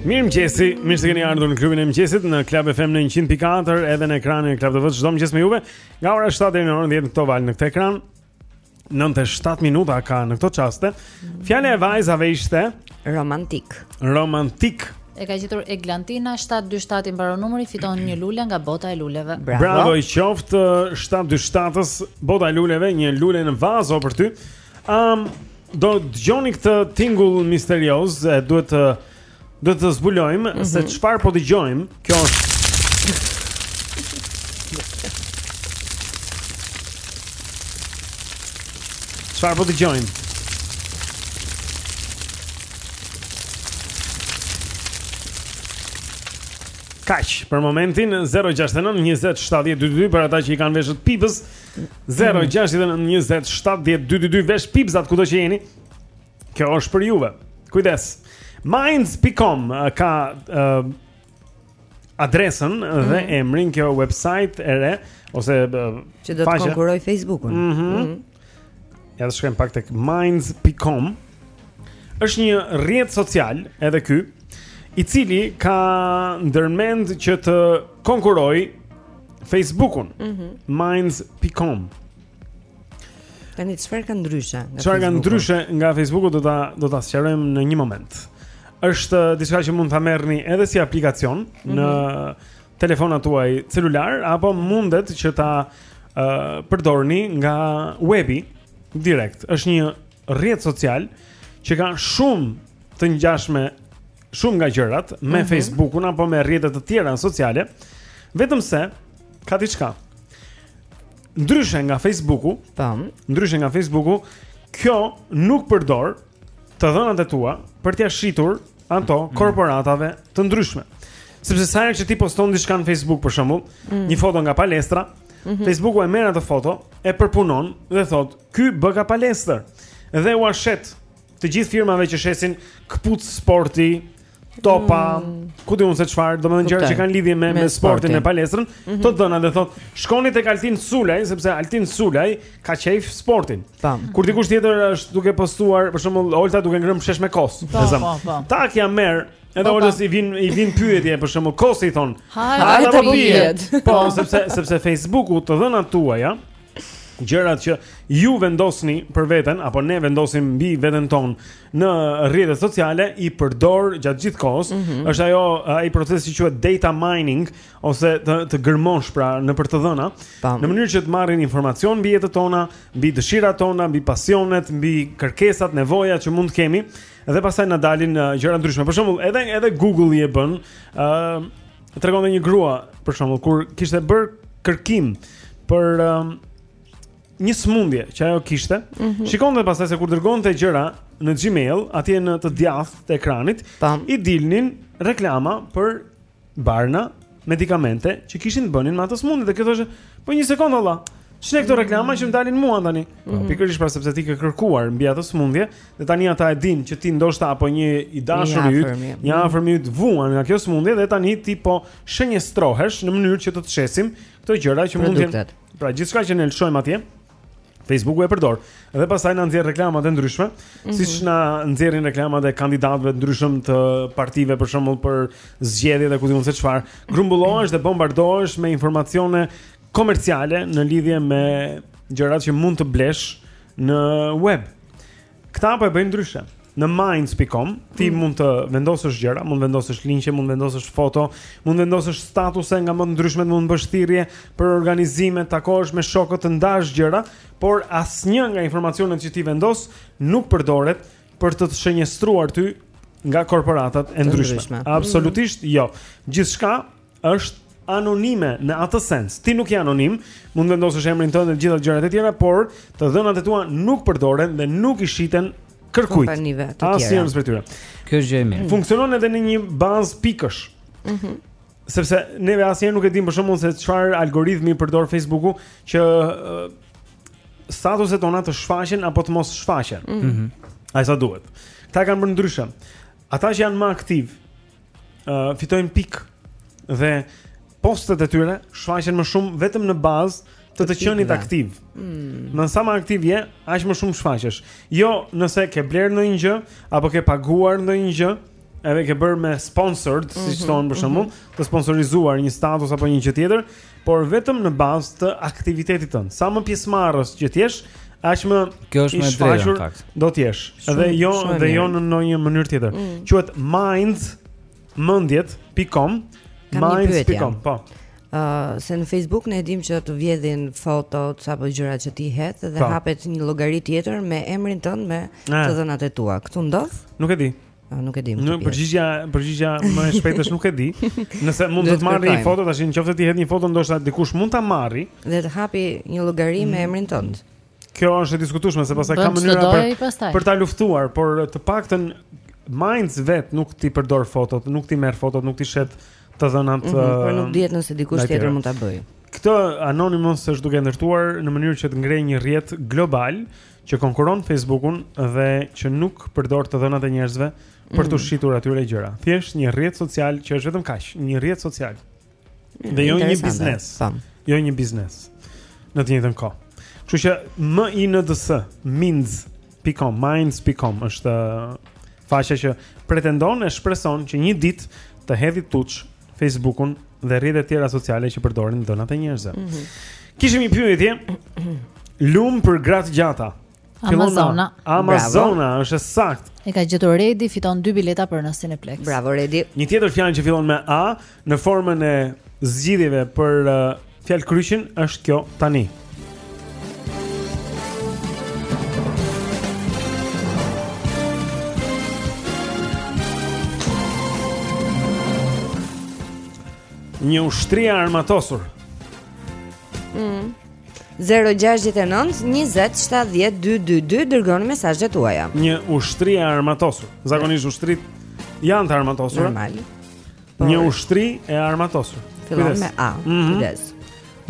Mirëmëngjesi, mirë se keni ardhur në klubin e mëngjesit në Klab FM në 100.4 edhe në ekranin e Klab TV çdo mëngjes me juve nga ora 7 deri në orën 10 në këto valë në këtë ekran 9 e 7 minuta ka në këto çaste. Fjala e vajzave ishte romantik. Romantik. E ka gjetur Eglantina 727 i mbaron numri fiton një lule nga bota e luleve. Bravo, Bravo i qoftë 727-s bota e luleve, një lule në vazo për ty. Ëm um, do dëgjoni këtë tingull misterioz, e duhet të do të zbulojmë mm -hmm. se mhm. çfarë po dëgjojmë. Kjo është Çfarë po dëgjojmë? Kaq për momentin 069 20 70 22 për ata që i kanë veshët pipëz. 0-6-9-27-12-22 Vesh pipzat kudo që jeni Kjo është për juve Kujdes Minds.com uh, Ka uh, Adresën mm -hmm. dhe mhm. emrin kjo website e re Ose uh, Që do të konkurrojë Facebookun mm -hmm. mm -hmm. Ja të shkojmë pak tek minds.com është një rrjet social edhe ky, i cili ka ndërmend që të konkurrojë Facebookun, mm -hmm. minds.com. Tani çfarë ka ndryshe? Çfarë ka ndryshe nga Facebooku do ta do ta sqarojmë në një moment. Është uh, diçka që mund ta merrni edhe si aplikacion mm -hmm. në mhm. telefonat tuaj celular apo mundet që ta uh, përdorni nga webi direkt. Është një rrjet social që ka shumë të ngjashme shumë nga gjërat me mm -hmm. Facebookun apo me rrjete të tjera sociale, vetëm se ka diçka. Ndryshe nga Facebooku, tam, ndryshe nga Facebooku, kjo nuk përdor të dhënat e tua për t'ia shitur ato mm -hmm. korporatave të ndryshme. Sepse sa herë që ti poston diçka në Facebook për shembull, mm -hmm. një foto nga palestra, mm -hmm. Facebooku e merr atë foto, e përpunon dhe thotë, Ky bëka palestër dhe ua shet të gjithë firmave që shesin këpucë sporti, topa, mm. ku di unë se çfarë, domethënë gjëra që kanë lidhje me me sportin e palestrën, mm -hmm. të dhëna dhe thotë, shkoni tek Altin Sulaj sepse Altin Sulaj ka qejf sportin. Tam. Kur dikush tjetër është duke postuar, për shembull, Olta duke ngrënë shesh me kos, po, e zëmë. Po, po. Tak ia merr Edhe po, Oltës i vijnë i vijnë pyetje për shembull kosi thon. Hajde të bëhet. Po, sepse sepse Facebooku të dhëna tuaja, gjërat që ju vendosni për veten apo ne vendosim mbi veten tonë në rrjetet sociale i përdor gjatë gjithë kohës. Mm -hmm. Është ajo ai proces që quhet data mining ose të të gërmosh pra nëpër të dhëna, Tam. në mënyrë që të marrin informacion mbi jetët tona, mbi dëshirat tona, mbi pasionet, mbi kërkesat, nevojat që mund të kemi dhe pastaj na dalin uh, gjëra të ndryshme. Për shembull, edhe edhe Google-i e bën, ë uh, tregonte një grua për shembull kur kishte bërë kërkim për um, një smundje që ajo kishte, mm -hmm. shikonte pastaj se kur dërgonte gjëra në Gmail, atje në të djathtë të ekranit, Tam. i dilnin reklama për barna, medikamente që kishin të bënin me atë smundje dhe kjo thoshte, po një sekondë valla. Ç'ne këto reklama që më dalin mua tani. Mm -hmm. Pikërisht pra sepse ti ke kërkuar mbi atë smundje Dhe tani ata e dinë që ti ndoshta apo një i dashur yti, një i afërm yti vuan nga kjo sëmundje dhe tani ti po shënjestrohesh në mënyrë që të të shesim këto gjëra që mund të jenë. Pra gjithçka që ne lëshojmë atje, Facebooku e përdor. Dhe pastaj na nxjerr reklamat e ndryshme, mm -hmm. siç na nxjerrin reklamat e kandidatëve të ndryshëm të partive për shembull për zgjedhje dhe ku di unë se çfarë. Grumbullohesh dhe bombardohesh me informacione komerciale në lidhje me gjërat që mund të blesh në web. Këta po e bëjnë ndryshe. Në minds.com ti mm. mund të vendosësh gjëra, mund të vendosësh linqe, mund të vendosësh foto, mund të vendosësh statuse nga më të ndryshmet, mund të bësh thirrje për organizime, të takohesh me shokët, të ndash gjëra, por asnjë nga informacionet që ti vendos nuk përdoret për të të shënjestruar ty nga korporatat e ndryshme. ndryshme. Absolutisht mm. jo. Gjithçka është anonime në atë sens. Ti nuk je anonim, mund të vendosësh emrin tënd dhe të gjitha gjërat e tjera, por të dhënat e tua nuk përdoren dhe nuk i shiten kërkujt. Kompanive të tjera. Asnjë rëndësi për tyre. Kjo është gjë e mirë. Funksionon edhe në një bazë pikësh. Mhm. Mm Sepse ne asnjëherë nuk e dimë për shkakun se çfarë algoritmi përdor Facebooku që uh, statuset tona të shfaqen apo të mos shfaqen. Mhm. Mm Ai sa duhet. Kta kanë bërë ndryshe. Ata që janë më aktivë, uh, fitojnë pikë dhe postet e tyre shfaqen më shumë vetëm në bazë të të qenit aktiv. Mm. Në sa më aktiv je, aq më shumë shfaqesh. Jo nëse ke blerë ndonjë gjë apo ke paguar ndonjë gjë, edhe ke bërë me sponsored, mm -hmm, siç mhm, thonë për mhm. shembull, mm -hmm. të sponsorizuar një status apo një gjë tjetër, por vetëm në bazë të aktivitetit tënd. Sa më pjesëmarrës që të jesh, aq më Kjo është më e drejtë në fakt. Do të jesh. Dhe jo dhe jo në ndonjë mënyrë tjetër. Mm. Quhet minds mendjet.com minds.com. Po. Ë uh, se në Facebook ne dimë që të vjedhin fotot apo gjëra që ti hedh dhe pa. Po. hapet një llogari tjetër me emrin tënd me të dhënat e tua. Ktu ndodh? Nuk e di. A, nuk e di. Nuk përgjigja, përgjigja më e shpejtë është nuk e di. Nëse mund të marrë një foto tënde, nëse ti hedh një foto ndoshta dikush mund ta marri dhe të hapi një llogari me mm. emrin tënd. Kjo është e diskutueshme se pastaj ka mënyra për për ta luftuar, por të paktën Minds vetë nuk t'i përdor fotot, nuk t'i merr fotot, nuk t'i shet të dhënat. Mm -hmm, por nuk dihet nëse dikush tjetër mund ta bëjë. Këtë Anonymous është duke ndërtuar në mënyrë që të ngrejë një rrjet global që konkuron Facebookun dhe që nuk përdor të dhënat e njerëzve për t'u mm. shitur atyre gjëra. Thjesht një rrjet social që është vetëm kaq, një rrjet social. Mm, dhe jo një biznes. Jo një biznes. Në të njëjtën kohë. Kështu që MINDS.com, minds.com është Faqja që pretendon e shpreson që një ditë të hedhë tush Facebook-un dhe rrjetet e tjera sociale që përdorin të dhënat e njerëzve. Mm -hmm. Kishim një pyetje. Lum për gratë e gjata. Amazona. Amazona Bravo. është e saktë. E ka gjetur Redi, fiton dy bileta për në Cineplex. Bravo Redi. Një tjetër fjalë që fillon me A në formën e zgjidhjeve për uh, fjalëkryqin është kjo tani. Një ushtri e armatosur. Mm. 069 20 70 222 dërgoni mesazhet tuaja. Një ushtri e armatosur. Zakonisht ushtritë janë të armatosura. Normal. Një ushtri e armatosur. Fillon me A. Mhm. Kujdes.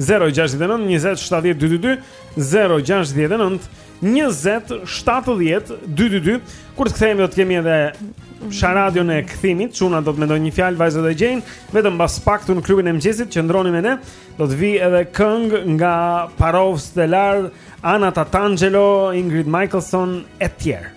069 20 70 222 069 20 70 222 Kur të kthehemi do të kemi edhe Sharadion e kthimit çunat do të mendojnë një fjalë vajzat e gjejnë Vetëm mbas pak këtu në klubin e mëngjesit Qëndroni me ne Do të vijnë edhe këngë nga Parov Stelar Anna Tatangelo Ingrid Michaelson E të tjerë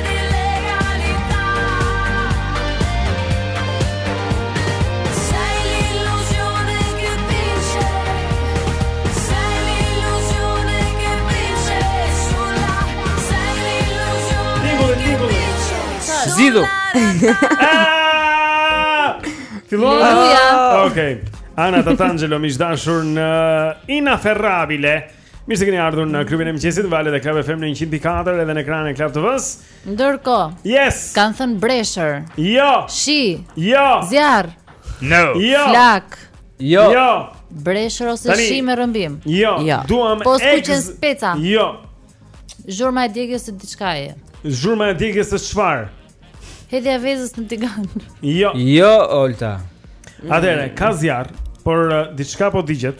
zgjidhur. Ah! Fillon. Okej. Anna Tatangelo miq të dashur në Inafferrabile. Mirë se keni ardhur në klubin e mëngjesit, valët e Club FM në 104 edhe në ekranin e Club TV-s. Ndërkohë. Yes. Kanë thënë breshër. Jo. Shi. Jo. Zjarr. No. Jo. Flakë. Jo. Jo. Breshër ose Tani. shi me rrëmbim. Jo. jo. Duam po ex. Po skuqen speca. Jo. Zhurma e djegies së diçkaje. Zhurma e djegies së çfarë? Hedhja e vezës në tigan. Jo. Jo, Olta. Atëherë, ka zjarr, por uh, diçka po digjet.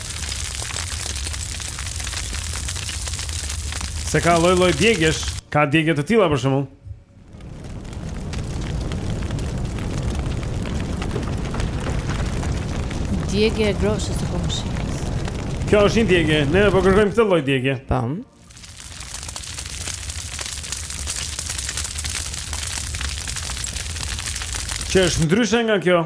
Se ka lloj lloj djegjesh, ka djegje të tilla për shembull. Djegje e groshës së komshies. Kjo është një djegje, ne po kërkojmë këtë lloj djegje. Pam. Që është ndryshe nga kjo?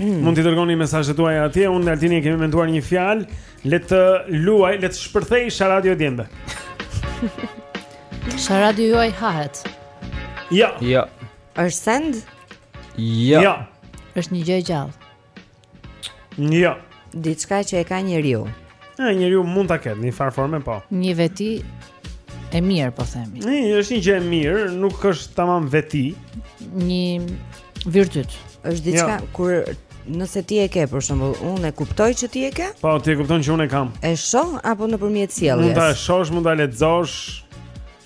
Mund t'i dërgoni mesazhet tuaja atje. Unë dhe Altini e kemi menduar një fjalë. Le të luajë, le të shpërthejë sharada e djemve. Sharada juaj hahet. Jo. Jo. Është send? Jo. Jo. Është një gjë e gjallë. Jo. Diçka që e ka njeriu. Ë njeriu mund ta ketë në një farë forme po. Një veti e mirë po themi. Ë, është një gjë e mirë, nuk është tamam veti. Një virtyt. Është diçka jo. kur nëse ti e ke për shembull, unë e kuptoj që ti e ke? Po, ti e kupton që unë e kam. E shoh apo nëpërmjet sjelljes? Mund ta shohësh, mund ta lexosh.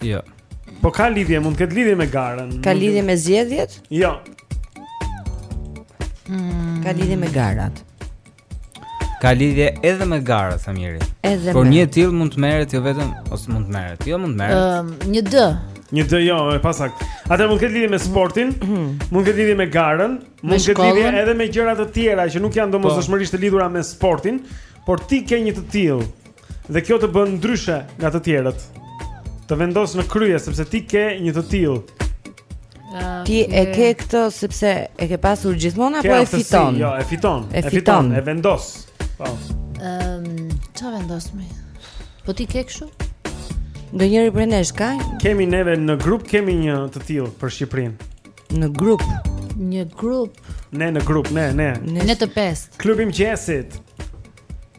Jo. Yeah. Po ka lidhje, mund të ketë lidhje me garën. Ka lidhje me zgjedhjet? Jo. Hmm. Ka lidhje me garat. Ka lidhje edhe me garat, sa mirë. Edhe Por me. një të tillë mund të merret jo vetëm ose mund të merret. Jo mund të merret. Ëm, um, një D. Një D jo, e pasaktë. Pra mund të ketë lidhje me sportin, hmm. mund të ketë lidhje me garën, mund të ketë lidhje edhe me gjëra të tjera që nuk janë po. domosdoshmërisht të lidhura me sportin, por ti ke një të tillë. Dhe kjo të bën ndryshe nga të tjerët. Të vendos në krye sepse ti ke një të tillë. Ah, ti e ke këtë sepse e ke pasur gjithmonë apo e fiton? Jo, e fiton. E fiton, e vendos. Po. Ehm, çfarë vendos më? Po ti ke kështu? Ndonjëri prej nesh ka? Kemi neve në grup, kemi një të tillë për Shqipërinë. Në grup. Një grup. Ne në grup, ne, ne. Ne të pestë. Klubi i mëngjesit.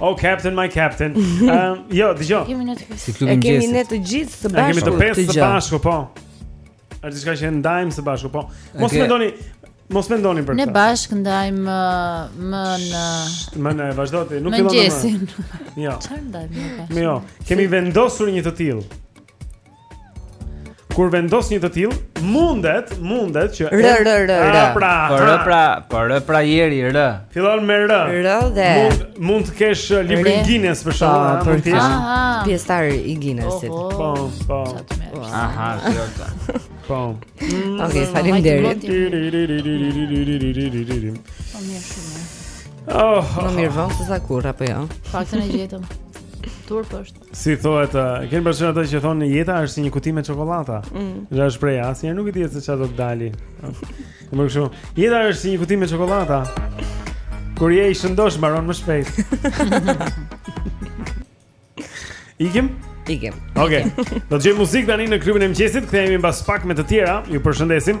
Oh Captain my Captain. Ëm, ehm, jo, dëgjo. Kemi ne të gjithë. E kemi ne të gjithë së bashku. E kemi të pestë së bashku, po. Është diçka që e ndajmë së bashku, po. Mos mendoni, mos mendoni për këtë. Ne bashkë ndajmë më në më në vazhdoti, nuk fillon më. Jo. Çfarë ndajmë ne bashkë? Jo, kemi vendosur një të tillë. Kur vendos një të tillë, mundet, mundet që R R R R. Ah, pra, po R pra, po R pra ieri R. Fillon me R. R dhe mund mund të kesh uh, librin e Guinness për shkak ah, të tij. Pjesëtar i Guinnessit. Po, po. Aha, kjo. Po. Okej, faleminderit. Po mirë shumë. Oh, më mirë vonë sesa kurrë po jo. Faktin e gjetëm. Turp është. Si thohet, uh, keni parë ata që thonë jeta është si një kuti me çokoladata. Mm. Ajo shprehja, asnjëherë nuk i dihet se çfarë do të dali. Më kështu. Jeta është si një kuti me çokollata. Kur je i shëndosh mbaron më shpejt. Ikim? Ikim. Okej. Okay. Do të dëgjojmë muzikë tani në klubin e mëngjesit, kthehemi mbas pak me të tjera. Ju përshëndesim.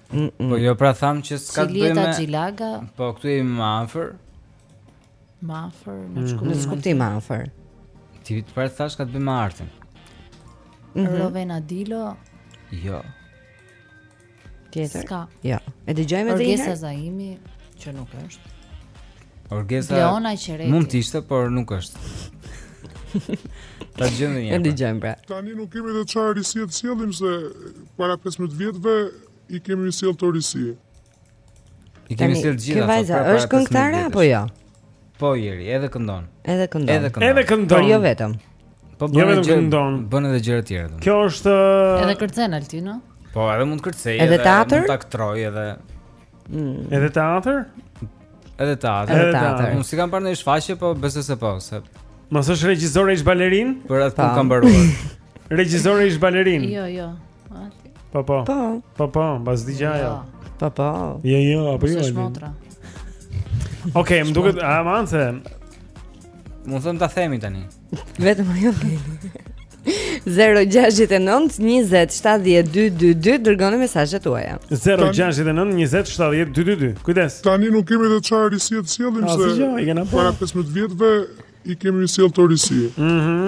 Mm -mm. Po jo pra thamë që s'ka të bëjë me Xhilaga. Po këtu jemi më afër. Më afër, më mhm. ç'kuptim. Në ç'kuptim më afër. Ti vetë pra thashë ka të bëjë me artin. Mm -hmm. Rovena Dilo. Jo. Tjetër. S'ka. Jo. E dëgjojmë edhe një herë. Orgesa Zaimi që nuk është. Orgesa Bleona Qereti. Mund të ishte, por nuk është. Ta gjejmë një. E dëgjojmë pra. Tani nuk kemi dhe çfarë risi të sjellim se para 15 vjetëve i kemi sjellë ato risi. I kemi sjellë gjithë ato. Kjo është këngëtare apo jo? Po njeri, edhe këndon. Edhe këndon. Edhe këndon. Edhe këndon. Por jo vetëm. Po jo vetëm këndon. Bën edhe gjëra të tjera. Kjo është Edhe kërcen Altin, no? Po, edhe mund të kërcejë, edhe, edhe mund të aktrojë edhe. Mm. Edhe teatër? Edhe teatër. Edhe teatër. Unë s'e kam parë në shfaqje, po besoj se po, se. Mos është regjisore ish balerinë? Për atë punë kam mbaruar. Regjisore ish balerinë. Jo, jo. Po po. Po po, po mbas dija ajo. Jo. Po po. Jo, jo, apo jo. Okej, më duket, a mance. Mund të them ta themi tani. Vetëm ajo vjen. 0-6-9-20-70-222 Dërgoni mesazhet tuaja 0-6-9-20-70-222 Kujdes Tani nuk kemi dhe ça risi të sjellim Se para 15 vjetëve I kemi sjellë ato risi Mhm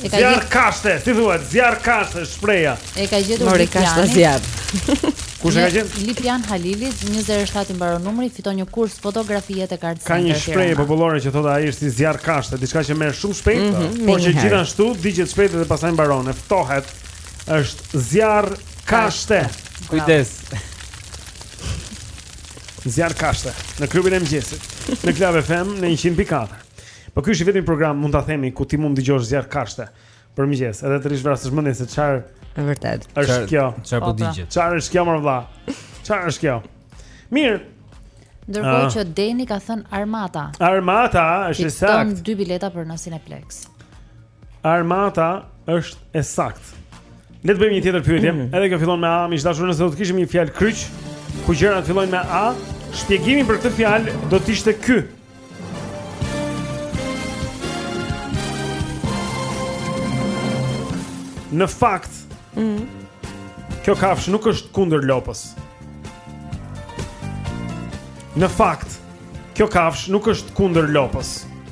E ka zjarr kashte, si thuhet, zjarr kashte shprehja. E ka gjetur Mori kashta zjarr. Kush e ka gjetur? Lipjan Halili, 27 i mbaron numri, fiton një kurs fotografie te Art Center. Ka një shprehje popullore që thotë ai është zjarr kashte, diçka që merr shumë shpejt, mm -hmm, por që gjithashtu digjet shpejt dhe pastaj mbaron, e ftohet. Është zjarr kashte. Kujdes. Zjarr kashte në klubin e mëngjesit. Në Club FM në 100.4. Po ky është i vetmi program mund ta themi ku ti mund të dëgjosh zjarr kashte për mëngjes, edhe të rrish të vrasësh mendjen se çfarë është vërtet. Është kjo. Çfarë po digjet? Çfarë është kjo mor vlla? Çfarë është kjo? Mirë. Ndërkohë ah. që Deni ka thënë Armata. Armata, është e saktë. Fiton dy bileta për në Cineplexx. Armata është e saktë. Le të bëjmë një tjetër pyetje. Mm. Edhe kjo fillon me A, miq të dashur, nëse do të kishim një fjalëkryq, ku gjërat fillojnë me A, shpjegimi për këtë fjalë do të ishte ky. Në fakt, mm. kjo kafshë nuk është kundër lopës. Në fakt, kjo kafshë nuk është kundër lopës.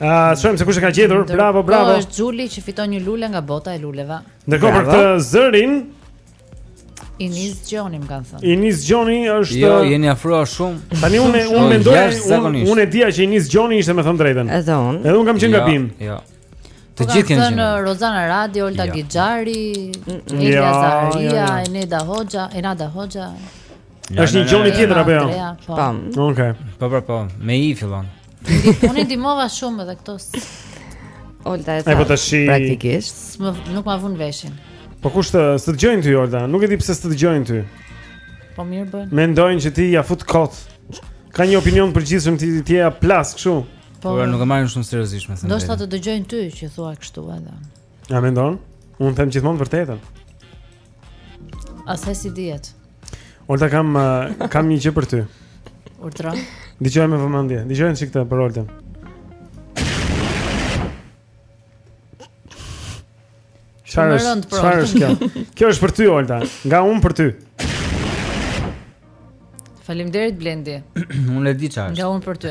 Ah, uh, shohim se kush e ka gjetur. Bravo, bravo. Po është Xhuli që fiton një lule nga bota e luleve. Ndërkohë për këtë zërin. Inis Gjoni më kanë thënë. Inis Gjoni është Jo, jeni afruar shumë. Tani unë unë mendoj unë un e dija që Inis Gjoni ishte me thënë të drejtën. Edhe unë. Edhe unë kam qenë gabim. Jo. Të po gjithë kanë thënë Rozana Radi, Olta jo. Gixhari, mm, mm. Elia jo, Zaharia, Eneda Hoxha, Enada Hoxha. Është një Gjoni tjetër apo jo? Po. Okej. Po po po, me i fillon. Unë ndihmova shumë edhe këto. Olta e ka. Po praktikisht. nuk ma vun veshin. Po kush të të dëgjojnë ty Olta? Nuk e di pse s'të dëgjojnë ty. Po mirë bën. Mendojnë që ti ja fut kot. Ka një opinion të përgjithshëm ti ti ja plas kështu. Po, po nuk e marrin shumë seriozisht më thënë. Do të të dëgjojnë ty që thua kështu edhe. Ja mendon? Unë them gjithmonë të vërtetën. Asaj s'i dihet. Olta kam eh, kam një gjë për ty. Ultra. Dëgjoje me vëmendje. Dëgjojmë si këtë për Olta. Çfarë është? Çfarë është kjo? Kjo është për ty Olta, nga unë për ty. Faleminderit Blendi. Unë e di çfarë. Nga unë për ty.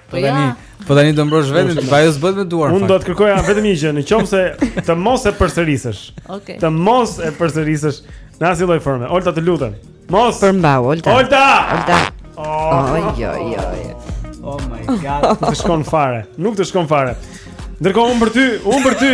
Po tani, po tani do mbrosh veten, po ajo s'bëhet me duar. Unë do të kërkoja vetëm një gjë, në qoftë se të mos e përsërisësh. Okej. Okay. Të mos e përsërisësh në asnjë lloj forme. Olta të lutem. Mos. Përmbahu Olta. Olta. Olta. Oh, oj, oj, oj. Oh my god. Nuk të shkon fare. Nuk të shkon fare. Ndërkohë un për ty, un për ty.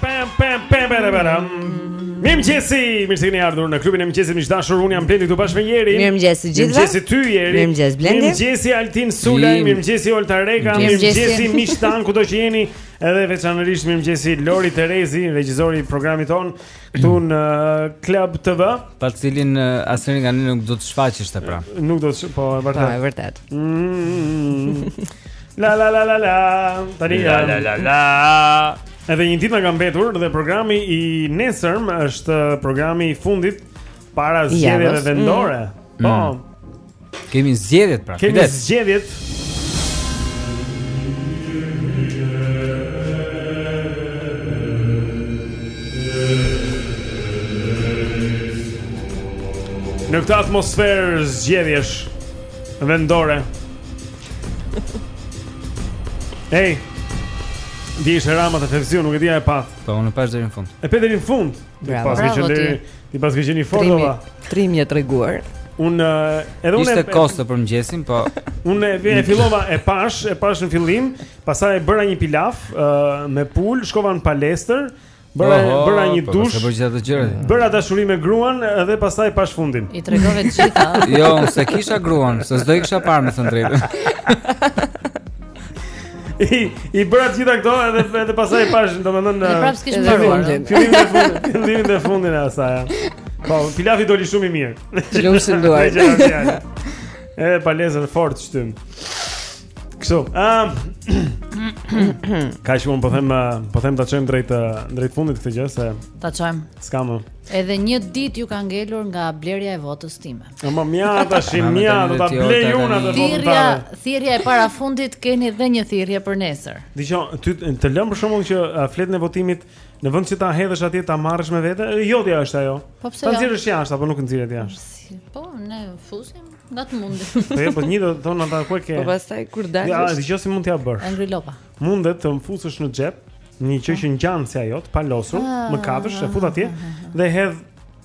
Pam pam pam pam pam. Mirëmëngjesi, mirë se keni ardhur në klubin e mëngjesit miq të dashur, un jam Blendi këtu bashkë me Jerin. Mirëmëngjesi të gjithëve. Mirëmëngjesi ty Jeri. Mirëmëngjesi Blendi. Mirëmëngjesi Altin Sulaj, mirëmëngjesi Olta Reka, mirëmëngjesi miqtë tanë kudo që jeni, edhe veçanërisht mirëmëngjesi Lori Terezi, regjizori i programit tonë. Këtu në Klub TV Pa të cilin asnjëri nga ne nuk do të shfaqeshte pra Nuk do të po e vërtetë Po e vërtetë mm. La la la la la Tani La la la la Edhe një ditë na ka mbetur dhe programi i nesërm është programi i fundit Para zgjedhjeve vendore mm. Po. Mm. Kemi zgjedhjet pra. Kemi zgjedhjet. Në këtë atmosferë zgjedhjesh vendore. Ej. Dje ishte Rama te Fevziu, nuk e di a e patë Po, unë e pashë deri në fund E pe deri në fund Bravo, bravo ti Ti paske qenë i fortë valla. Trim i treguar. Un edhe unë ishte kështu për mëngjesin, po unë e fillova e pash, e pash në fillim, pastaj bëra një pilaf uh, me pul, shkova në palestër, bëra oh, oh, bëra një, po, dush. Po bëra ato gjëra. Bëra dashuri me gruan dhe pastaj pash fundin. I tregove të gjitha. Jo, unë s'e kisha gruan, se s'do i kisha parë me thënë drejt. I i bëra të gjitha këto edhe edhe pastaj e pash, domethënë. Dhe prapë s'kish mbaruar. Fillimin e fundit, fillimin e fundit asaj. Po, pilafi doli shumë i mirë. Të lumshin duart. E palestrën fort shtym. Kështu. Ëm. Ka shumë po them, po them ta çojmë drejt drejt fundit këtë gjë se ta çojmë. S'ka më. Edhe një ditë ju ka ngelur nga blerja e votës time. Në mëmja tashi mja do ta blej unë atë thirrja, thirrja e parafundit keni dhe një thirrje për nesër. Dëgjo, ty të lënë për shembull që fletën e votimit në vend që ta hedhësh atje ta marrësh me vete, jo ideja është ajo. Po pse? Ta jo? nxjerrësh jashtë apo nuk nxirret jashtë. Po, ne fusim nga të mundi. Po jo, po njo do të thonë ata ku e ke. Po pastaj kur dalësh. Ja, dëgjo si mund t'ia bësh. Angri lopa. Mundet të fusësh në xhep një gjë që ngjan si ajo, palosur, ah, më katërsh e fut atje ah, ah, dhe hedh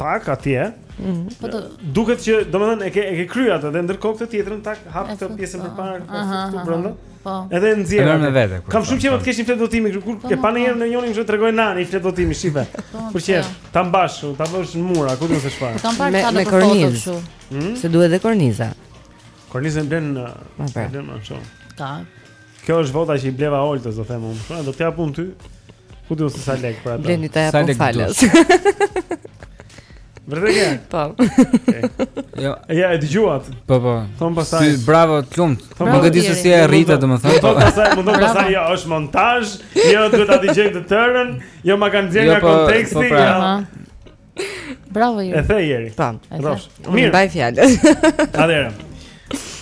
tak atje. Mm. Po do duket që domethënë e ke e ke kryer atë dhe ndërkohë këtë tjetrën tak hap këtë pjesën e parë këtu brenda. Po. Edhe nxjerr. E merr me vete. Kam shumë qejf të kesh një fletë votimi kur po, e pa njëherë njëri më tregoi nani fletë votimi shife. Po, Për çfarë? Po. Ta mbash, ta vësh në mur, ku do të shpar. Kam parë, çfarë do të thotë kështu. Hmm? Se duhet dhe korniza. Kornizën blen. Po pra. Blen më shumë. Ta. Kjo është vota që i bleva Oltës, do them unë. Do ta jap unë ty. Ku do, sa lek për atë? Bledi ta jap falas. Vërtet e? Po. Jo. Ja, e dëgjuat. Po, po. Thonë pastaj. Si bravo, të lumtë. Po nuk e di se si arrita, domethënë. Po pastaj, mund të thuash, jo, është montazh. Jo, duhet ta dëgjoj të tërën. Jo, ma kanë nxjerrë jo, nga po, konteksti. Po, pra. Bravo Jeri. E the Jeri. Tan. Rosh. Mirë. Mbaj fjalën. Atëherë.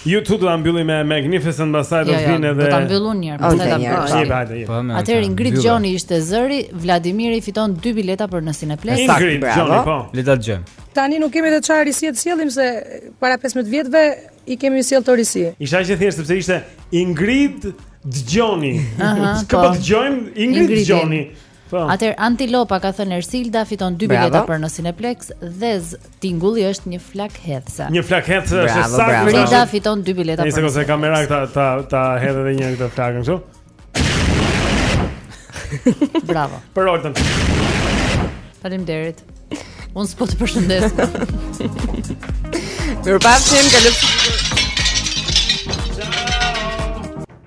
YouTube do ta mbyllim me Magnificent pastaj do jo, të jo, vinë edhe. Do ta mbyllim një herë. Okej, hajde. Po, Atëherë Ingrid Gjoni ishte zëri, Vladimiri fiton dy bileta për në Cineplex. Ingrid Gjoni, po. Le ta dëgjojmë. Tani nuk kemi të çfarë risi të sjellim se para 15 vjetëve i kemi sjell të risi. E qesha thjesht sepse ishte Ingrid Gjoni. Aha. S'ka po, po. dëgjojmë Ingrid Gjoni. Po. Atëherë antilopa ka thënë Ersilda fiton dy bileta për në Cineplex dhe tingulli është një flakëhedhëse. Një flakëhedhëse është sa Ersilda fiton dy bileta për. Nëse o sa kamera ta ta ta hedh edhe një këtë flakën kështu. Bravo. Për Oltën. Faleminderit. Unë po të përshëndes. Mirupafshim, kalofshi.